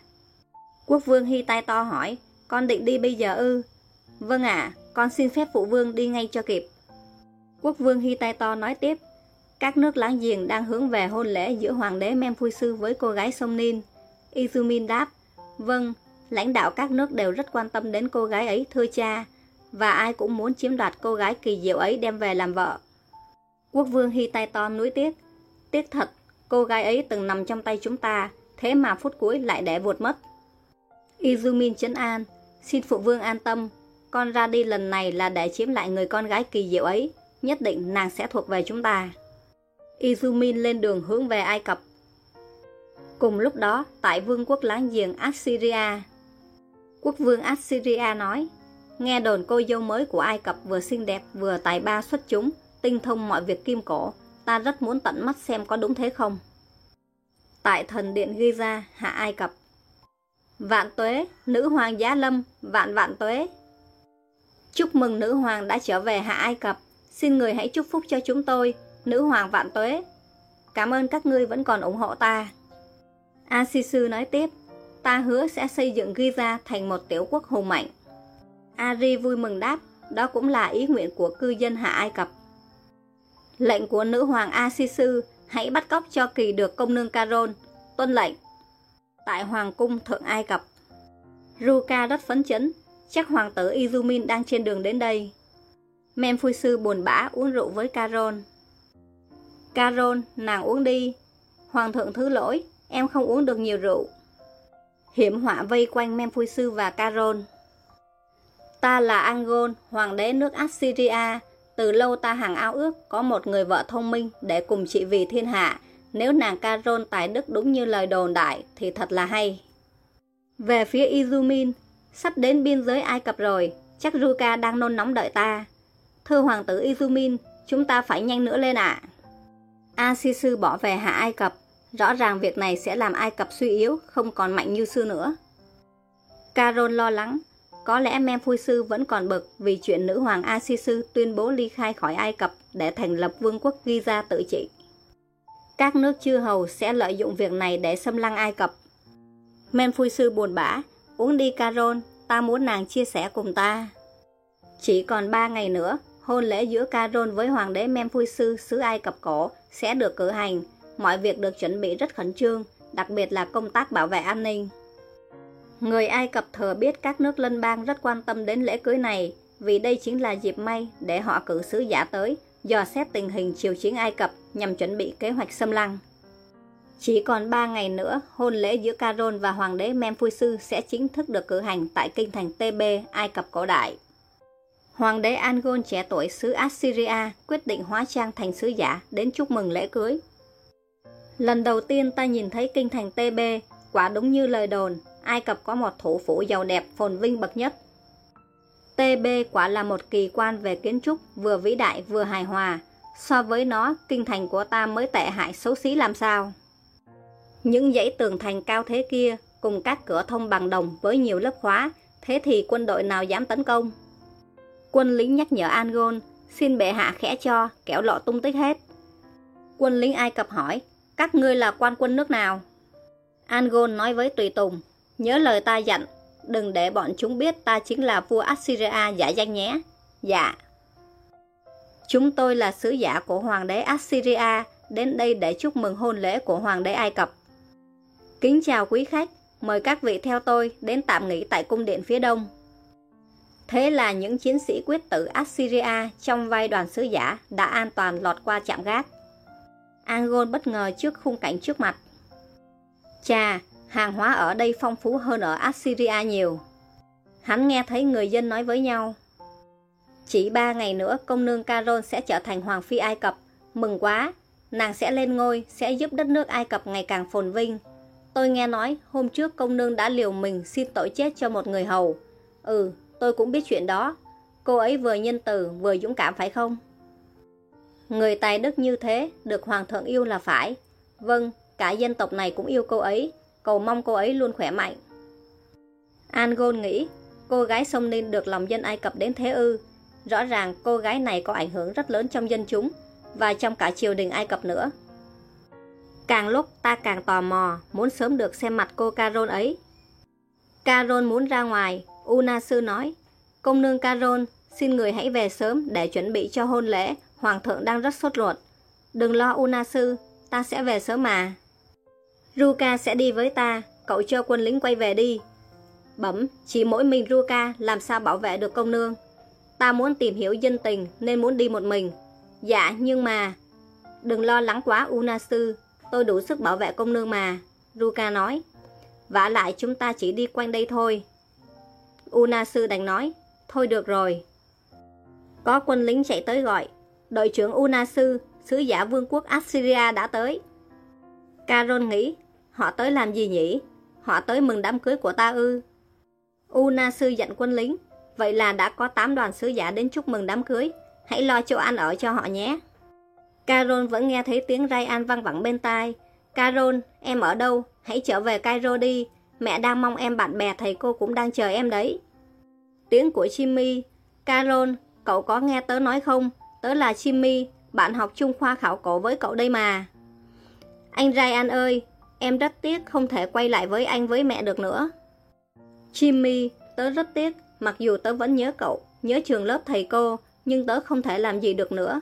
Quốc vương Hittito hỏi, con định đi bây giờ ư? Vâng ạ, con xin phép phụ vương đi ngay cho kịp. Quốc vương Hittito nói tiếp, các nước láng giềng đang hướng về hôn lễ giữa hoàng đế Memphisư với cô gái sông Nin. Izumin đáp, vâng, lãnh đạo các nước đều rất quan tâm đến cô gái ấy thưa cha, và ai cũng muốn chiếm đoạt cô gái kỳ diệu ấy đem về làm vợ. Quốc vương Hittito nuối tiếc, tiếc thật, cô gái ấy từng nằm trong tay chúng ta, thế mà phút cuối lại để vụt mất. Izumin chấn an, xin phụ vương an tâm, con ra đi lần này là để chiếm lại người con gái kỳ diệu ấy, nhất định nàng sẽ thuộc về chúng ta. Izumin lên đường hướng về Ai Cập. Cùng lúc đó, tại vương quốc láng giềng Assyria, quốc vương Assyria nói, nghe đồn cô dâu mới của Ai Cập vừa xinh đẹp vừa tài ba xuất chúng, tinh thông mọi việc kim cổ, ta rất muốn tận mắt xem có đúng thế không. Tại thần điện ghi ra hạ Ai Cập. Vạn tuế, nữ hoàng giá lâm, vạn vạn tuế. Chúc mừng nữ hoàng đã trở về hạ Ai Cập. Xin người hãy chúc phúc cho chúng tôi, nữ hoàng vạn tuế. Cảm ơn các ngươi vẫn còn ủng hộ ta. Asisu nói tiếp, ta hứa sẽ xây dựng Giza thành một tiểu quốc hùng mạnh. Ari vui mừng đáp, đó cũng là ý nguyện của cư dân hạ Ai Cập. Lệnh của nữ hoàng Asisu, hãy bắt cóc cho kỳ được công nương Caron. Tuân lệnh. Tại Hoàng cung Thượng Ai Cập. Ruka rất phấn chấn, chắc hoàng tử Izumin đang trên đường đến đây. Sư buồn bã uống rượu với Caron. Caron, nàng uống đi. Hoàng thượng thứ lỗi, em không uống được nhiều rượu. Hiểm họa vây quanh Sư và Caron. Ta là Angon, hoàng đế nước Assyria. Từ lâu ta hàng ao ước có một người vợ thông minh để cùng trị vì thiên hạ. Nếu nàng Caron tài đức đúng như lời đồn đại thì thật là hay. Về phía Izumin, sắp đến biên giới Ai Cập rồi, chắc Ruka đang nôn nóng đợi ta. Thưa hoàng tử Izumin, chúng ta phải nhanh nữa lên ạ. À. Asisu bỏ về hạ Ai Cập, rõ ràng việc này sẽ làm Ai Cập suy yếu, không còn mạnh như xưa nữa. Caron lo lắng, có lẽ Sư vẫn còn bực vì chuyện nữ hoàng Asisu tuyên bố ly khai khỏi Ai Cập để thành lập vương quốc Giza tự trị. Các nước chư hầu sẽ lợi dụng việc này để xâm lăng Ai Cập. Sư buồn bã, uống đi Caron, ta muốn nàng chia sẻ cùng ta. Chỉ còn 3 ngày nữa, hôn lễ giữa Caron với hoàng đế Sư xứ Ai Cập cổ sẽ được cử hành. Mọi việc được chuẩn bị rất khẩn trương, đặc biệt là công tác bảo vệ an ninh. Người Ai Cập thừa biết các nước lân bang rất quan tâm đến lễ cưới này, vì đây chính là dịp may để họ cử sứ giả tới, dò xét tình hình triều chính Ai Cập nhằm chuẩn bị kế hoạch xâm lăng. Chỉ còn 3 ngày nữa, hôn lễ giữa Caron và hoàng đế Sư sẽ chính thức được cử hành tại kinh thành TB, Ai Cập cổ đại. Hoàng đế Angon trẻ tuổi xứ Assyria quyết định hóa trang thành sứ giả đến chúc mừng lễ cưới. Lần đầu tiên ta nhìn thấy kinh thành TB, quả đúng như lời đồn, Ai Cập có một thủ phủ giàu đẹp phồn vinh bậc nhất. TB quả là một kỳ quan về kiến trúc vừa vĩ đại vừa hài hòa. So với nó, kinh thành của ta mới tệ hại xấu xí làm sao. Những dãy tường thành cao thế kia cùng các cửa thông bằng đồng với nhiều lớp khóa, thế thì quân đội nào dám tấn công? Quân lính nhắc nhở Angon, xin bệ hạ khẽ cho, kẻo lọ tung tích hết. Quân lính Ai Cập hỏi, các ngươi là quan quân nước nào? Angon nói với Tùy Tùng, Nhớ lời ta dặn, đừng để bọn chúng biết ta chính là vua Assyria giả danh nhé. Dạ. Chúng tôi là sứ giả của hoàng đế Assyria, đến đây để chúc mừng hôn lễ của Hoàng đế Ai Cập. Kính chào quý khách, mời các vị theo tôi đến tạm nghỉ tại cung điện phía đông. Thế là những chiến sĩ quyết tử Assyria trong vai đoàn sứ giả đã an toàn lọt qua chạm gác. Angon bất ngờ trước khung cảnh trước mặt. Chà, hàng hóa ở đây phong phú hơn ở Assyria nhiều. Hắn nghe thấy người dân nói với nhau. Chỉ ba ngày nữa công nương Caron sẽ trở thành hoàng phi Ai Cập. Mừng quá, nàng sẽ lên ngôi, sẽ giúp đất nước Ai Cập ngày càng phồn vinh. Tôi nghe nói hôm trước công nương đã liều mình xin tội chết cho một người hầu. Ừ, tôi cũng biết chuyện đó. Cô ấy vừa nhân từ vừa dũng cảm phải không? Người tài đức như thế được hoàng thượng yêu là phải. Vâng, cả dân tộc này cũng yêu cô ấy, cầu mong cô ấy luôn khỏe mạnh. Angol nghĩ cô gái sông lên được lòng dân Ai Cập đến thế ư. Rõ ràng cô gái này có ảnh hưởng rất lớn trong dân chúng và trong cả triều đình Ai Cập nữa. Càng lúc ta càng tò mò, muốn sớm được xem mặt cô Caron ấy. Caron muốn ra ngoài, Una Sư nói, Công nương Caron, xin người hãy về sớm để chuẩn bị cho hôn lễ, Hoàng thượng đang rất sốt ruột. Đừng lo Una Sư, ta sẽ về sớm mà. Ruka sẽ đi với ta, cậu cho quân lính quay về đi. Bẩm, chỉ mỗi mình Ruka làm sao bảo vệ được công nương. Ta muốn tìm hiểu dân tình nên muốn đi một mình. Dạ, nhưng mà... Đừng lo lắng quá Unasu, tôi đủ sức bảo vệ công nương mà. Ruka nói. vả lại chúng ta chỉ đi quanh đây thôi. Unasu đành nói. Thôi được rồi. Có quân lính chạy tới gọi. Đội trưởng Unasu, sứ giả vương quốc Assyria đã tới. Caron nghĩ, họ tới làm gì nhỉ? Họ tới mừng đám cưới của ta ư? una sư dặn quân lính, vậy là đã có 8 đoàn sứ giả đến chúc mừng đám cưới. Hãy lo chỗ ăn ở cho họ nhé. Carol vẫn nghe thấy tiếng Ryan văng vẳng bên tai. Carol, em ở đâu? Hãy trở về Cairo đi. Mẹ đang mong em bạn bè thầy cô cũng đang chờ em đấy. Tiếng của Jimmy. Carol, cậu có nghe tớ nói không? Tớ là Jimmy, bạn học chung khoa khảo cổ với cậu đây mà. Anh Ryan ơi, em rất tiếc không thể quay lại với anh với mẹ được nữa. Jimmy, tớ rất tiếc, mặc dù tớ vẫn nhớ cậu, nhớ trường lớp thầy cô, nhưng tớ không thể làm gì được nữa.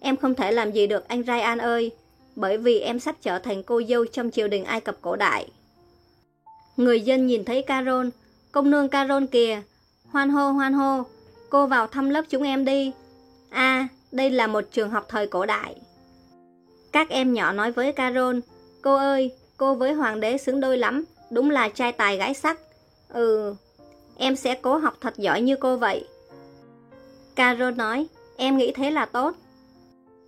Em không thể làm gì được anh Ryan ơi, bởi vì em sắp trở thành cô dâu trong triều đình Ai Cập cổ đại. Người dân nhìn thấy Carol, công nương Carol kìa, hoan hô hoan hô, cô vào thăm lớp chúng em đi. À, đây là một trường học thời cổ đại. Các em nhỏ nói với Carol, cô ơi, cô với hoàng đế xứng đôi lắm, đúng là trai tài gái sắc. Ừ, em sẽ cố học thật giỏi như cô vậy. Carol nói, em nghĩ thế là tốt.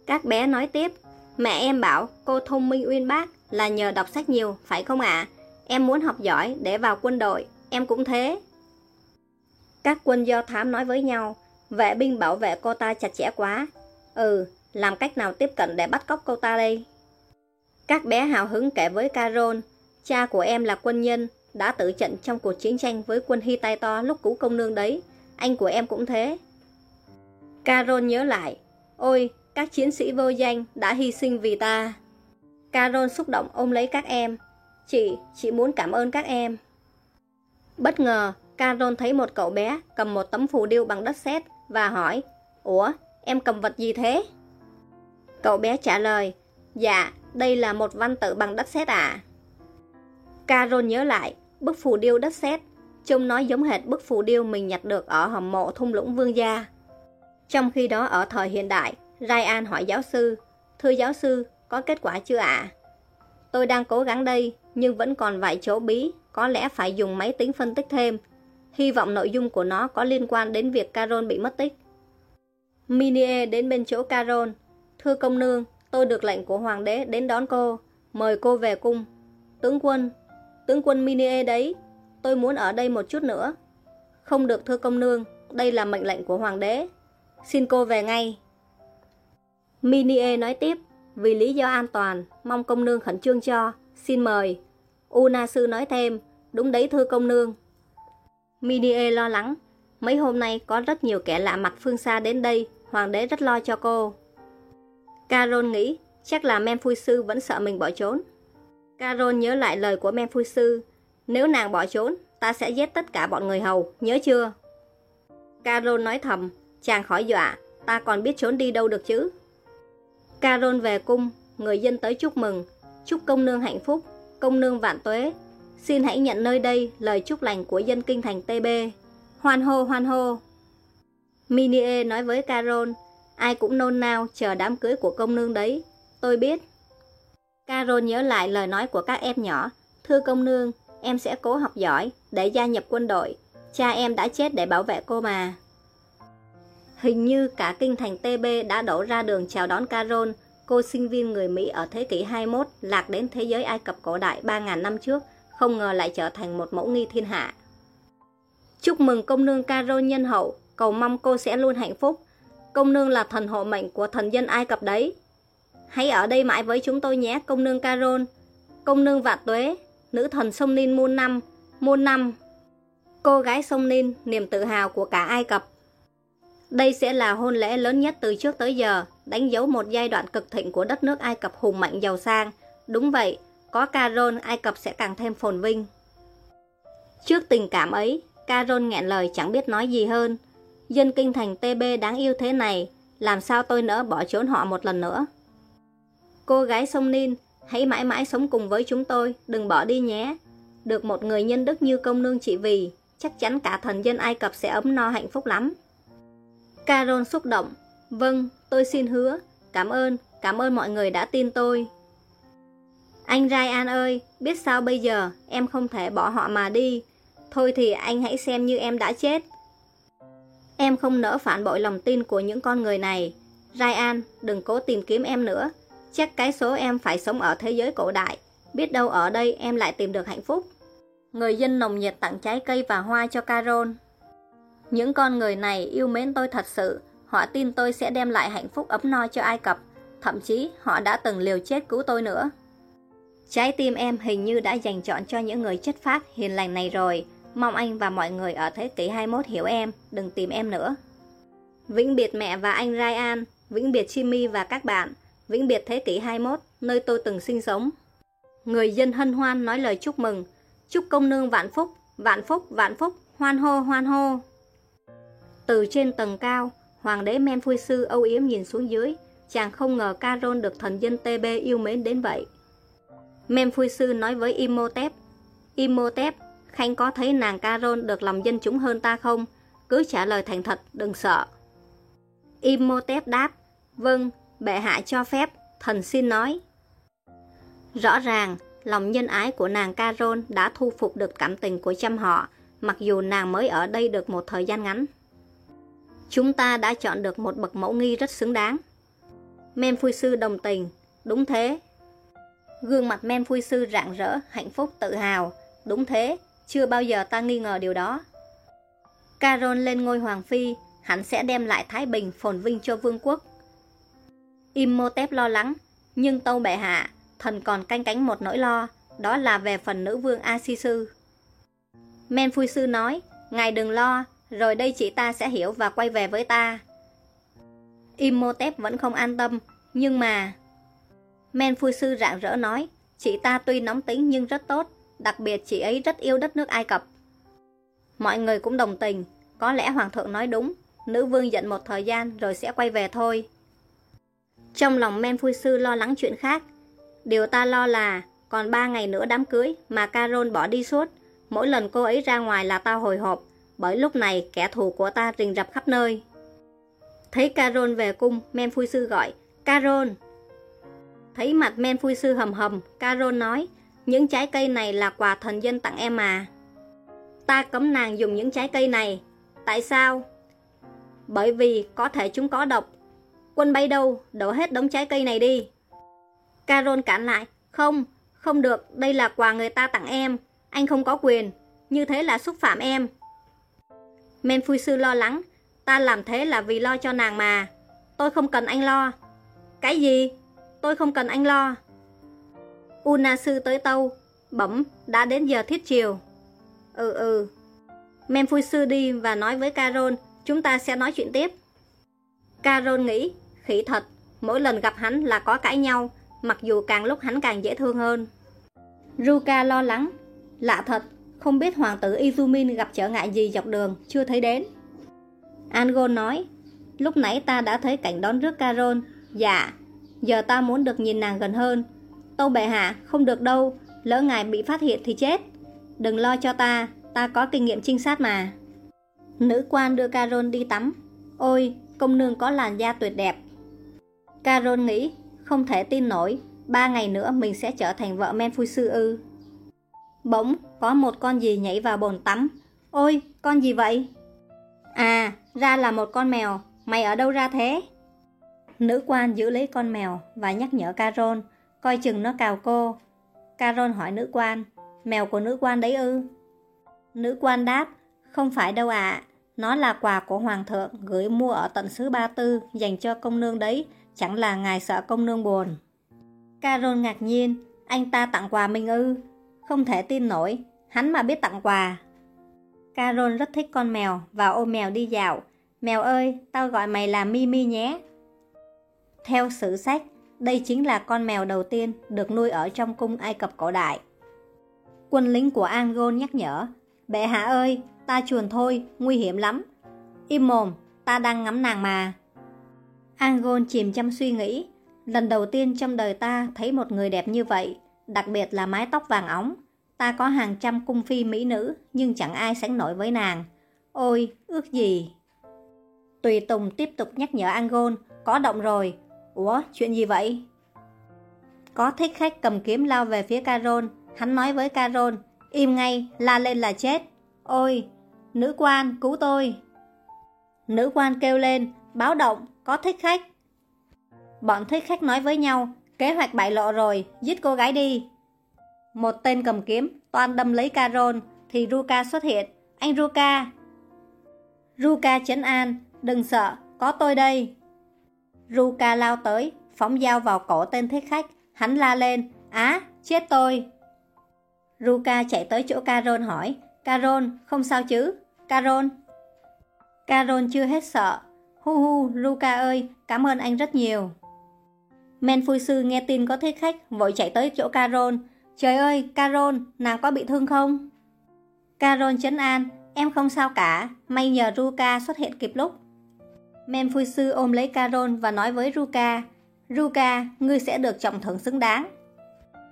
Các bé nói tiếp, mẹ em bảo cô thông minh uyên bác là nhờ đọc sách nhiều, phải không ạ? Em muốn học giỏi để vào quân đội, em cũng thế. Các quân do thám nói với nhau, vệ binh bảo vệ cô ta chặt chẽ quá. Ừ, làm cách nào tiếp cận để bắt cóc cô ta đây? Các bé hào hứng kể với Carol, cha của em là quân nhân, đã tử trận trong cuộc chiến tranh với quân Hittite lúc cứu công nương đấy. Anh của em cũng thế. Carol nhớ lại, ôi, các chiến sĩ vô danh đã hy sinh vì ta. Carol xúc động ôm lấy các em. Chị, chị muốn cảm ơn các em. Bất ngờ, Carol thấy một cậu bé cầm một tấm phù điêu bằng đất sét và hỏi, Ủa, em cầm vật gì thế? Cậu bé trả lời, Dạ, đây là một văn tự bằng đất sét à? Carol nhớ lại, bức phù điêu đất sét trông nói giống hệt bức phù điêu mình nhặt được ở hầm mộ thung lũng vương gia. Trong khi đó ở thời hiện đại, Ryan hỏi giáo sư, Thưa giáo sư, có kết quả chưa ạ? Tôi đang cố gắng đây, nhưng vẫn còn vài chỗ bí, có lẽ phải dùng máy tính phân tích thêm. Hy vọng nội dung của nó có liên quan đến việc Carol bị mất tích. Minie đến bên chỗ Carol. Thưa công nương, tôi được lệnh của hoàng đế đến đón cô. Mời cô về cung. Tướng quân, tướng quân Minie đấy, tôi muốn ở đây một chút nữa. Không được thưa công nương, đây là mệnh lệnh của hoàng đế. Xin cô về ngay. Minie nói tiếp, vì lý do an toàn, mong công nương khẩn trương cho. Xin mời. Una sư nói thêm, đúng đấy thưa công nương. Minie lo lắng, mấy hôm nay có rất nhiều kẻ lạ mặt phương xa đến đây, hoàng đế rất lo cho cô. Carol nghĩ, chắc là Memphui sư vẫn sợ mình bỏ trốn. Carol nhớ lại lời của Memphui sư, nếu nàng bỏ trốn, ta sẽ giết tất cả bọn người hầu, nhớ chưa? Carol nói thầm, chàng khỏi dọa, ta còn biết trốn đi đâu được chứ. Carol về cung, người dân tới chúc mừng, chúc công nương hạnh phúc, công nương vạn tuế. Xin hãy nhận nơi đây lời chúc lành của dân kinh thành TB. Hoan hô hoan hô. Minie nói với Carol, ai cũng nôn nao chờ đám cưới của công nương đấy. Tôi biết. Carol nhớ lại lời nói của các em nhỏ. Thưa công nương, em sẽ cố học giỏi để gia nhập quân đội. Cha em đã chết để bảo vệ cô mà. Hình như cả kinh thành TB đã đổ ra đường chào đón Carol, cô sinh viên người Mỹ ở thế kỷ 21 lạc đến thế giới Ai Cập cổ đại 3.000 năm trước, không ngờ lại trở thành một mẫu nghi thiên hạ. Chúc mừng công nương Carol nhân hậu, cầu mong cô sẽ luôn hạnh phúc. Công nương là thần hộ mệnh của thần dân Ai Cập đấy. Hãy ở đây mãi với chúng tôi nhé, công nương Caron, Công nương Vạn Tuế, nữ thần sông Nin Môn năm, Môn năm. Cô gái sông Nin, niềm tự hào của cả Ai Cập. Đây sẽ là hôn lễ lớn nhất từ trước tới giờ, đánh dấu một giai đoạn cực thịnh của đất nước Ai Cập hùng mạnh giàu sang. Đúng vậy, có Caron, Ai Cập sẽ càng thêm phồn vinh. Trước tình cảm ấy, Caron nghẹn lời chẳng biết nói gì hơn. Dân kinh thành TB đáng yêu thế này, làm sao tôi nỡ bỏ trốn họ một lần nữa. Cô gái sông Nin, hãy mãi mãi sống cùng với chúng tôi, đừng bỏ đi nhé. Được một người nhân đức như công nương chị vì, chắc chắn cả thần dân Ai Cập sẽ ấm no hạnh phúc lắm. Carol xúc động. Vâng, tôi xin hứa. Cảm ơn, cảm ơn mọi người đã tin tôi. Anh Ryan ơi, biết sao bây giờ, em không thể bỏ họ mà đi. Thôi thì anh hãy xem như em đã chết. Em không nỡ phản bội lòng tin của những con người này. Ryan, đừng cố tìm kiếm em nữa. Chắc cái số em phải sống ở thế giới cổ đại. Biết đâu ở đây em lại tìm được hạnh phúc. Người dân nồng nhiệt tặng trái cây và hoa cho Carol. Những con người này yêu mến tôi thật sự, họ tin tôi sẽ đem lại hạnh phúc ấm no cho Ai Cập, thậm chí họ đã từng liều chết cứu tôi nữa. Trái tim em hình như đã dành chọn cho những người chất phác hiền lành này rồi, mong anh và mọi người ở thế kỷ 21 hiểu em, đừng tìm em nữa. Vĩnh biệt mẹ và anh Ryan, vĩnh biệt Jimmy và các bạn, vĩnh biệt thế kỷ 21, nơi tôi từng sinh sống. Người dân hân hoan nói lời chúc mừng, chúc công nương vạn phúc, vạn phúc, vạn phúc, hoan hô, hoan hô. Từ trên tầng cao, hoàng đế Menphui sư âu yếm nhìn xuống dưới, chàng không ngờ Caron được thần dân TB yêu mến đến vậy. Menphui sư nói với Imhotep, Imhotep, Khanh có thấy nàng carol được lòng dân chúng hơn ta không? Cứ trả lời thành thật, đừng sợ. Imhotep đáp, vâng, bệ hạ cho phép, thần xin nói. Rõ ràng, lòng nhân ái của nàng carol đã thu phục được cảm tình của trăm họ, mặc dù nàng mới ở đây được một thời gian ngắn. Chúng ta đã chọn được một bậc mẫu nghi rất xứng đáng. Men Phui Sư đồng tình, đúng thế. Gương mặt Men Phui Sư rạng rỡ, hạnh phúc, tự hào. Đúng thế, chưa bao giờ ta nghi ngờ điều đó. Caron lên ngôi hoàng phi, hắn sẽ đem lại thái bình phồn vinh cho vương quốc. Imhotep lo lắng, nhưng tâu bệ hạ, thần còn canh cánh một nỗi lo, đó là về phần nữ vương Asisu. Men Phui Sư nói, ngài đừng lo, rồi đây chị ta sẽ hiểu và quay về với ta. Imhotep vẫn không an tâm, nhưng mà... Men Phu Sư rạng rỡ nói, chị ta tuy nóng tính nhưng rất tốt, đặc biệt chị ấy rất yêu đất nước Ai Cập. Mọi người cũng đồng tình, có lẽ Hoàng thượng nói đúng, nữ vương giận một thời gian rồi sẽ quay về thôi. Trong lòng Men Phu Sư lo lắng chuyện khác, điều ta lo là còn ba ngày nữa đám cưới mà Carol bỏ đi suốt, mỗi lần cô ấy ra ngoài là ta hồi hộp, bởi lúc này kẻ thù của ta rình rập khắp nơi. Thấy Carol về cung, Men Phui Sư gọi, Carol! Thấy mặt Men Phui Sư hầm hầm, Carol nói, những trái cây này là quà thần dân tặng em mà. Ta cấm nàng dùng những trái cây này. Tại sao? Bởi vì có thể chúng có độc. Quân bay đâu, đổ hết đống trái cây này đi. Carol cản lại, không, không được, đây là quà người ta tặng em. Anh không có quyền, như thế là xúc phạm em. Men Phui Sư lo lắng, ta làm thế là vì lo cho nàng mà. Tôi không cần anh lo. Cái gì? Tôi không cần anh lo. Una Sư tới tâu, bẩm, đã đến giờ thiết chiều. Ừ ừ. Mem Phui Sư đi và nói với Carol, chúng ta sẽ nói chuyện tiếp. Carol nghĩ, khỉ thật, mỗi lần gặp hắn là có cãi nhau, mặc dù càng lúc hắn càng dễ thương hơn. Ruka lo lắng, lạ thật, không biết hoàng tử Izumin gặp trở ngại gì dọc đường, chưa thấy đến. Angon nói, lúc nãy ta đã thấy cảnh đón rước Carol, Dạ, Giờ ta muốn được nhìn nàng gần hơn Tâu bệ hạ không được đâu. Lỡ ngài bị phát hiện thì chết. Đừng lo cho ta. Ta có kinh nghiệm trinh sát mà. Nữ quan đưa Carol đi tắm. Ôi, công nương có làn da tuyệt đẹp. Carol nghĩ, Không thể tin nổi. Ba ngày nữa mình sẽ trở thành vợ men phui sư ư. Bỗng, có một con gì nhảy vào bồn tắm. Ôi, con gì vậy? À ra là một con mèo. Mày ở đâu ra thế? Nữ quan giữ lấy con mèo Và nhắc nhở Carol Coi chừng nó cào cô. Carol hỏi nữ quan. Mèo của nữ quan đấy ư? Nữ quan đáp Không phải đâu ạ. Nó là quà của hoàng thượng Gửi mua ở tận xứ Ba Tư Dành cho công nương đấy. Chẳng là ngài sợ công nương buồn. Carol ngạc nhiên. Anh ta tặng quà mình ư? Không thể tin nổi. Hắn mà biết tặng quà. Carol rất thích con mèo Và ôm mèo đi dạo. Mèo ơi, tao gọi mày là Mimi nhé. Theo sử sách đây chính là con mèo đầu tiên được nuôi ở trong cung Ai Cập cổ đại. Quân lính của Angol nhắc nhở, Bệ hạ ơi, ta chuồn thôi, nguy hiểm lắm. Im mồm, ta đang ngắm nàng mà. Angol chìm trong suy nghĩ, lần đầu tiên trong đời ta thấy một người đẹp như vậy, đặc biệt là mái tóc vàng óng. Ta có hàng trăm cung phi mỹ nữ, nhưng chẳng ai sánh nổi với nàng. Ôi, ước gì? Tùy Tùng tiếp tục nhắc nhở Angol, có động rồi, Ủa, chuyện gì vậy? Có thích khách cầm kiếm lao về phía Carol. Hắn nói với Carol, im ngay, la lên là chết. Ôi, nữ quan, cứu tôi. Nữ quan kêu lên, báo động, có thích khách. Bọn thích khách nói với nhau, kế hoạch bại lộ rồi, giết cô gái đi. Một tên cầm kiếm, toàn đâm lấy Carol, thì Ruka xuất hiện. Anh Ruka! Ruka chấn an, đừng sợ, có tôi đây. Ruka lao tới, phóng dao vào cổ tên thích khách. Hắn la lên, á, chết tôi. Ruka chạy tới chỗ Carol hỏi, Carol, không sao chứ? Carol? Carol chưa hết sợ. Hu hu, Ruka ơi, cảm ơn anh rất nhiều. Men phui sư nghe tin có thích khách, vội chạy tới chỗ Carol. Trời ơi, Carol, nàng có bị thương không? Carol chấn an, em không sao cả, may nhờ Ruka xuất hiện kịp lúc. Men sư ôm lấy Carol và nói với Ruka Ruka, ngươi sẽ được trọng thưởng xứng đáng.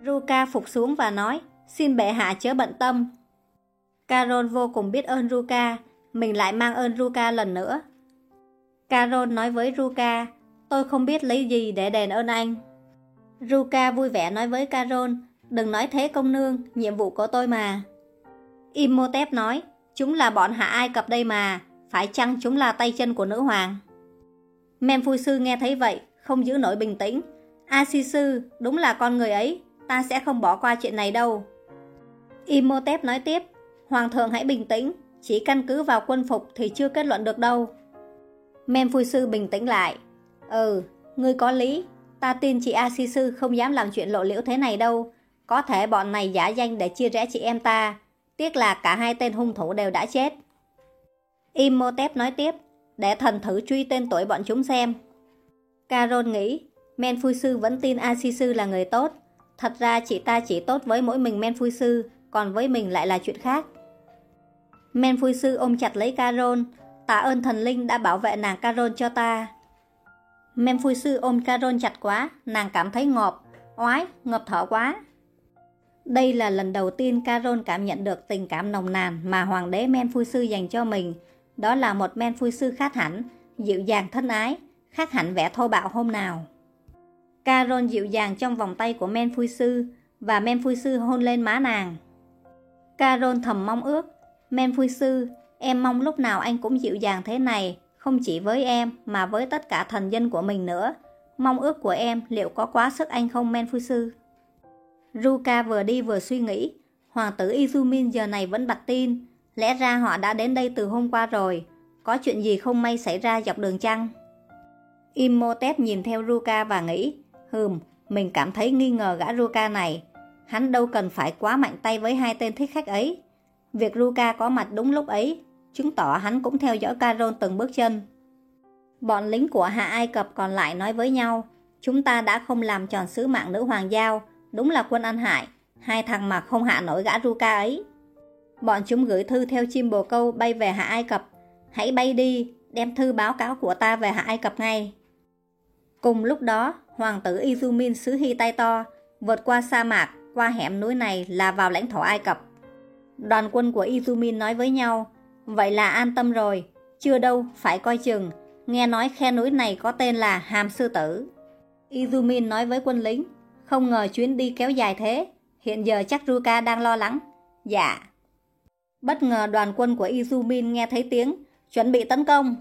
Ruka phục xuống và nói Xin bệ hạ chớ bận tâm. Carol vô cùng biết ơn Ruka Mình lại mang ơn Ruka lần nữa. Carol nói với Ruka Tôi không biết lấy gì để đền ơn anh. Ruka vui vẻ nói với Carol Đừng nói thế công nương Nhiệm vụ của tôi mà. Imhotep nói Chúng là bọn hạ Ai Cập đây mà phải chăng chúng là tay chân của nữ hoàng? Men phu sư nghe thấy vậy, không giữ nổi bình tĩnh. A si sư, đúng là con người ấy, ta sẽ không bỏ qua chuyện này đâu. Imhotep nói tiếp, Hoàng thượng hãy bình tĩnh, chỉ căn cứ vào quân phục thì chưa kết luận được đâu. Men phu sư bình tĩnh lại. Ừ, ngươi có lý, ta tin chị A si sư không dám làm chuyện lộ liễu thế này đâu. Có thể bọn này giả danh để chia rẽ chị em ta. Tiếc là cả hai tên hung thủ đều đã chết. Imhotep nói tiếp, để thần thử truy tên tuổi bọn chúng xem. Carol nghĩ, Men Phui Sư vẫn tin Asisu là người tốt. Thật ra chị ta chỉ tốt với mỗi mình Men Phui Sư, còn với mình lại là chuyện khác. Men Phui Sư ôm chặt lấy Carol, tạ ơn thần linh đã bảo vệ nàng Carol cho ta. Men Phui Sư ôm Carol chặt quá, nàng cảm thấy ngọt, oái, ngập thở quá. Đây là lần đầu tiên Carol cảm nhận được tình cảm nồng nàn mà Hoàng đế Men Phui Sư dành cho mình, đó là một men phui sư khác hẳn, dịu dàng thân ái, khác hẳn vẻ thô bạo hôm nào. Carol dịu dàng trong vòng tay của men phui sư và men phui sư hôn lên má nàng. Carol thầm mong ước, men phui sư, em mong lúc nào anh cũng dịu dàng thế này, không chỉ với em mà với tất cả thần dân của mình nữa. Mong ước của em liệu có quá sức anh không men phui sư? Ruka vừa đi vừa suy nghĩ, hoàng tử Izumin giờ này vẫn bật tin, Lẽ ra họ đã đến đây từ hôm qua rồi. Có chuyện gì không may xảy ra dọc đường chăng? Imhotep nhìn theo Ruka và nghĩ Hừm, mình cảm thấy nghi ngờ gã Ruka này. Hắn đâu cần phải quá mạnh tay với hai tên thích khách ấy. Việc Ruka có mặt đúng lúc ấy Chứng tỏ hắn cũng theo dõi Caron từng bước chân. Bọn lính của Hạ Ai Cập còn lại nói với nhau Chúng ta đã không làm tròn sứ mạng nữ hoàng giao. Đúng là quân ăn hại. Hai thằng mà không hạ nổi gã Ruka ấy. Bọn chúng gửi thư theo chim bồ câu bay về Hạ Ai Cập. Hãy bay đi, đem thư báo cáo của ta về Hạ Ai Cập ngay. Cùng lúc đó, hoàng tử Izumin xứ Hy tay to, vượt qua sa mạc, qua hẻm núi này là vào lãnh thổ Ai Cập. Đoàn quân của Izumin nói với nhau, vậy là an tâm rồi, chưa đâu, phải coi chừng, nghe nói khe núi này có tên là Hàm Sư Tử. Izumin nói với quân lính, không ngờ chuyến đi kéo dài thế, hiện giờ chắc Ruka đang lo lắng. Dạ. Bất ngờ đoàn quân của Izumin nghe thấy tiếng, chuẩn bị tấn công.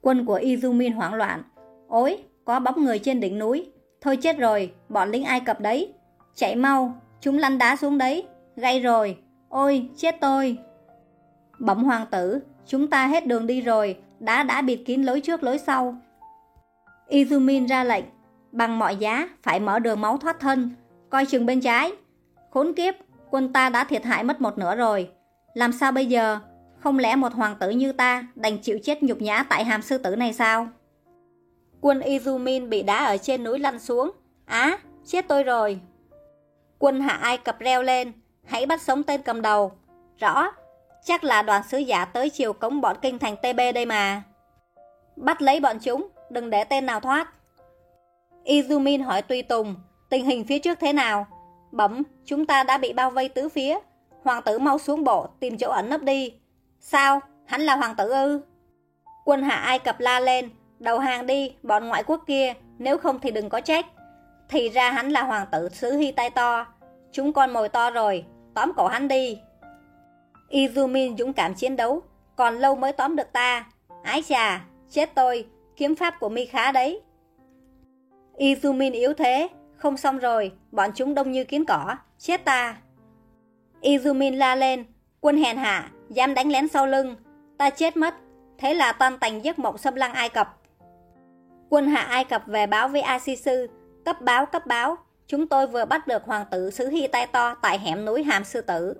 Quân của Izumin hoảng loạn, ôi, có bóng người trên đỉnh núi. Thôi chết rồi, bọn lính Ai Cập đấy. Chạy mau, chúng lăn đá xuống đấy. gãy rồi, ôi, chết tôi. Bẩm hoàng tử, chúng ta hết đường đi rồi, đá đã bịt kín lối trước lối sau. Izumin ra lệnh, bằng mọi giá phải mở đường máu thoát thân, coi chừng bên trái. Khốn kiếp, quân ta đã thiệt hại mất một nửa rồi. Làm sao bây giờ? Không lẽ một hoàng tử như ta đành chịu chết nhục nhã tại hàm sư tử này sao? Quân Izumin bị đá ở trên núi lăn xuống. Á, chết tôi rồi. Quân hạ Ai Cập reo lên, hãy bắt sống tên cầm đầu. Rõ, chắc là đoàn sứ giả tới chiều cống bọn kinh thành TB đây mà. Bắt lấy bọn chúng, đừng để tên nào thoát. Izumin hỏi Tùy Tùng, tình hình phía trước thế nào? Bẩm, chúng ta đã bị bao vây tứ phía. Hoàng tử mau xuống bộ, tìm chỗ ẩn nấp đi. Sao? Hắn là hoàng tử ư? Quân hạ Ai Cập la lên, đầu hàng đi, bọn ngoại quốc kia, nếu không thì đừng có trách. Thì ra hắn là hoàng tử xứ Hy tay to. Chúng con mồi to rồi, tóm cổ hắn đi. Izumin dũng cảm chiến đấu, còn lâu mới tóm được ta. Ái chà, chết tôi, kiếm pháp của mi khá đấy. Izumin yếu thế, không xong rồi, bọn chúng đông như kiến cỏ, chết ta. Izumin la lên, quân hèn hạ, dám đánh lén sau lưng, ta chết mất, thế là tan tành giấc mộng xâm lăng Ai Cập. Quân hạ Ai Cập về báo với Asisu, cấp báo cấp báo, chúng tôi vừa bắt được hoàng tử xứ Hy Tai to tại hẻm núi Hàm Sư Tử.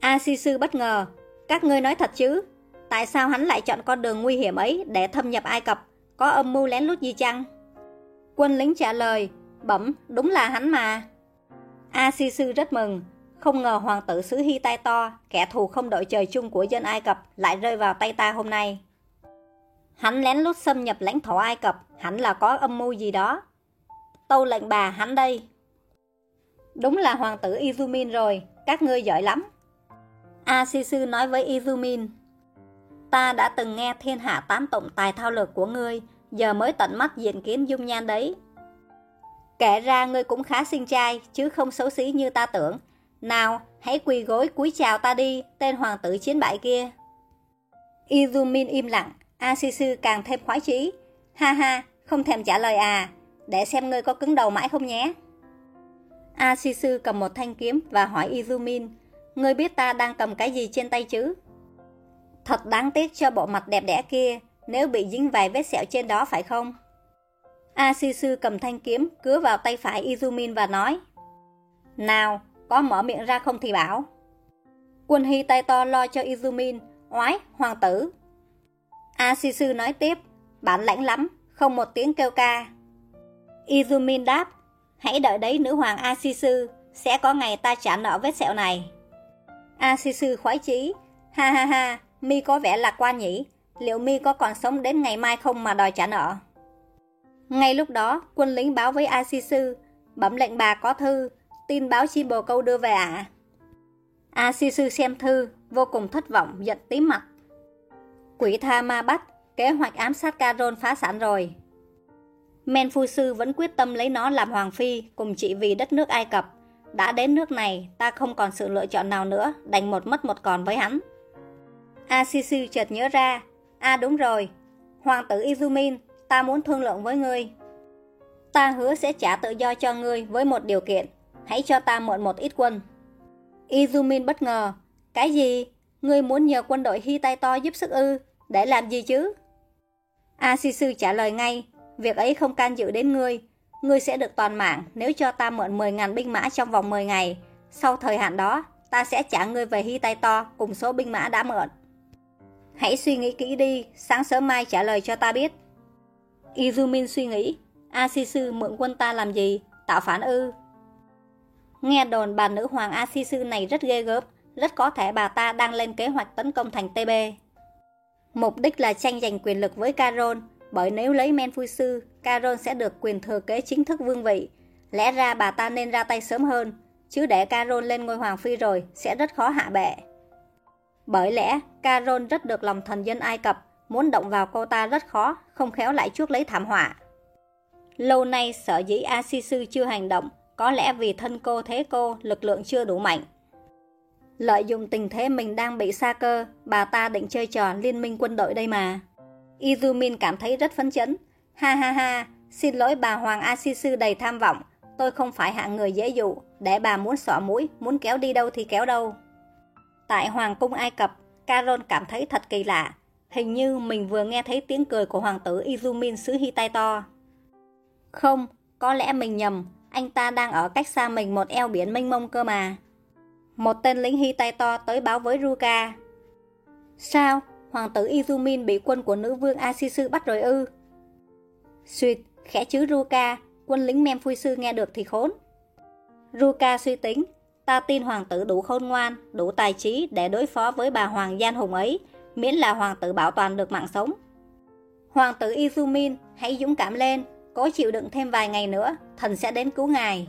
Asisu bất ngờ, các ngươi nói thật chứ, tại sao hắn lại chọn con đường nguy hiểm ấy để thâm nhập Ai Cập, có âm mưu lén lút gì chăng? Quân lính trả lời, bẩm, đúng là hắn mà. Asisu rất mừng, không ngờ hoàng tử xứ Hy tay to, kẻ thù không đội trời chung của dân Ai Cập lại rơi vào tay ta hôm nay. Hắn lén lút xâm nhập lãnh thổ Ai Cập, hẳn là có âm mưu gì đó. Tâu lệnh bà hắn đây. Đúng là hoàng tử Izumin rồi, các ngươi giỏi lắm. Asisu nói với Izumin. Ta đã từng nghe thiên hạ tán tụng tài thao lược của ngươi, giờ mới tận mắt diện kiến dung nhan đấy. Kể ra ngươi cũng khá xinh trai, chứ không xấu xí như ta tưởng. Nào, hãy quỳ gối cúi chào ta đi, tên hoàng tử chiến bại kia. Izumin im lặng, Asisu càng thêm khoái chí. Ha ha, không thèm trả lời à, để xem ngươi có cứng đầu mãi không nhé. Asisu cầm một thanh kiếm và hỏi Izumin, ngươi biết ta đang cầm cái gì trên tay chứ? Thật đáng tiếc cho bộ mặt đẹp đẽ kia, nếu bị dính vài vết sẹo trên đó phải không? Asisu cầm thanh kiếm cứa vào tay phải Izumin và nói Nào, có mở miệng ra không thì bảo. Quân Hy tay to lo cho Izumin Oái, hoàng tử. Asisu nói tiếp Bản lãnh lắm, không một tiếng kêu ca. Izumin đáp Hãy đợi đấy nữ hoàng Asisu Sẽ có ngày ta trả nợ vết sẹo này. Asisu khoái chí Ha ha ha, mi có vẻ lạc quan nhỉ? Liệu mi có còn sống đến ngày mai không mà đòi trả nợ? Ngay lúc đó Quân lính báo với Asisu Bấm lệnh bà có thư Tin báo chim bồ câu đưa về ạ. À? sư xem thư, Vô cùng thất vọng, giận tím mặt. Quỷ tha ma bắt, Kế hoạch ám sát Caron phá sản rồi. Men Phu Sư vẫn quyết tâm lấy nó làm hoàng phi, Cùng chị vì đất nước Ai Cập. Đã đến nước này, Ta không còn sự lựa chọn nào nữa, Đành một mất một còn với hắn. A si sư chợt nhớ ra À đúng rồi. Hoàng tử Izumin, Ta muốn thương lượng với ngươi. Ta hứa sẽ trả tự do cho ngươi Với một điều kiện. Hãy cho ta mượn một ít quân. Izumin bất ngờ. Cái gì? Ngươi muốn nhờ quân đội Hy tay to giúp sức ư? Để làm gì chứ? Asisu trả lời ngay. Việc ấy không can dự đến ngươi. Ngươi sẽ được toàn mạng nếu cho ta mượn 10.000 binh mã trong vòng 10 ngày. Sau thời hạn đó, Ta sẽ trả ngươi về Hy tay to Cùng số binh mã đã mượn. Hãy suy nghĩ kỹ đi. Sáng sớm mai trả lời cho ta biết. Izumin suy nghĩ. Asisu mượn quân ta làm gì? Tạo phản ư? Nghe đồn bà nữ hoàng Asisu này rất ghê gớm, rất có thể bà ta đang lên kế hoạch tấn công thành TB. Mục đích là tranh giành quyền lực với Caron, bởi nếu lấy Menfusu Caron sẽ được quyền thừa kế chính thức vương vị. Lẽ ra bà ta nên ra tay sớm hơn, chứ để Caron lên ngôi hoàng phi rồi sẽ rất khó hạ bệ. Bởi lẽ, Caron rất được lòng thần dân Ai Cập, muốn động vào cô ta rất khó, không khéo lại chuốc lấy thảm họa. Lâu nay sở dĩ Asisu chưa hành động, có lẽ vì thân cô thế cô, lực lượng chưa đủ mạnh. Lợi dụng tình thế mình đang bị xa cơ, bà ta định chơi trò liên minh quân đội đây mà. Izumin cảm thấy rất phấn chấn. Ha ha ha, xin lỗi bà Hoàng Asisu đầy tham vọng, tôi không phải hạng người dễ dụ, để bà muốn xỏ mũi, muốn kéo đi đâu thì kéo đâu. Tại Hoàng cung Ai Cập, carol cảm thấy thật kỳ lạ. Hình như mình vừa nghe thấy tiếng cười của hoàng tử Izumin xứ Hitaito. Không, có lẽ mình nhầm, anh ta đang ở cách xa mình một eo biển mênh mông cơ mà. Một tên lính hy tai to tới báo với Ruka. Sao? Hoàng tử Izumin bị quân của nữ vương Asisu bắt rồi ư? Xuyệt, khẽ chứ Ruka, quân lính sư nghe được thì khốn. Ruka suy tính, ta tin hoàng tử đủ khôn ngoan, đủ tài trí để đối phó với bà hoàng gian hùng ấy, miễn là hoàng tử bảo toàn được mạng sống. Hoàng tử Izumin, hãy dũng cảm lên, cố chịu đựng thêm vài ngày nữa, thần sẽ đến cứu ngài.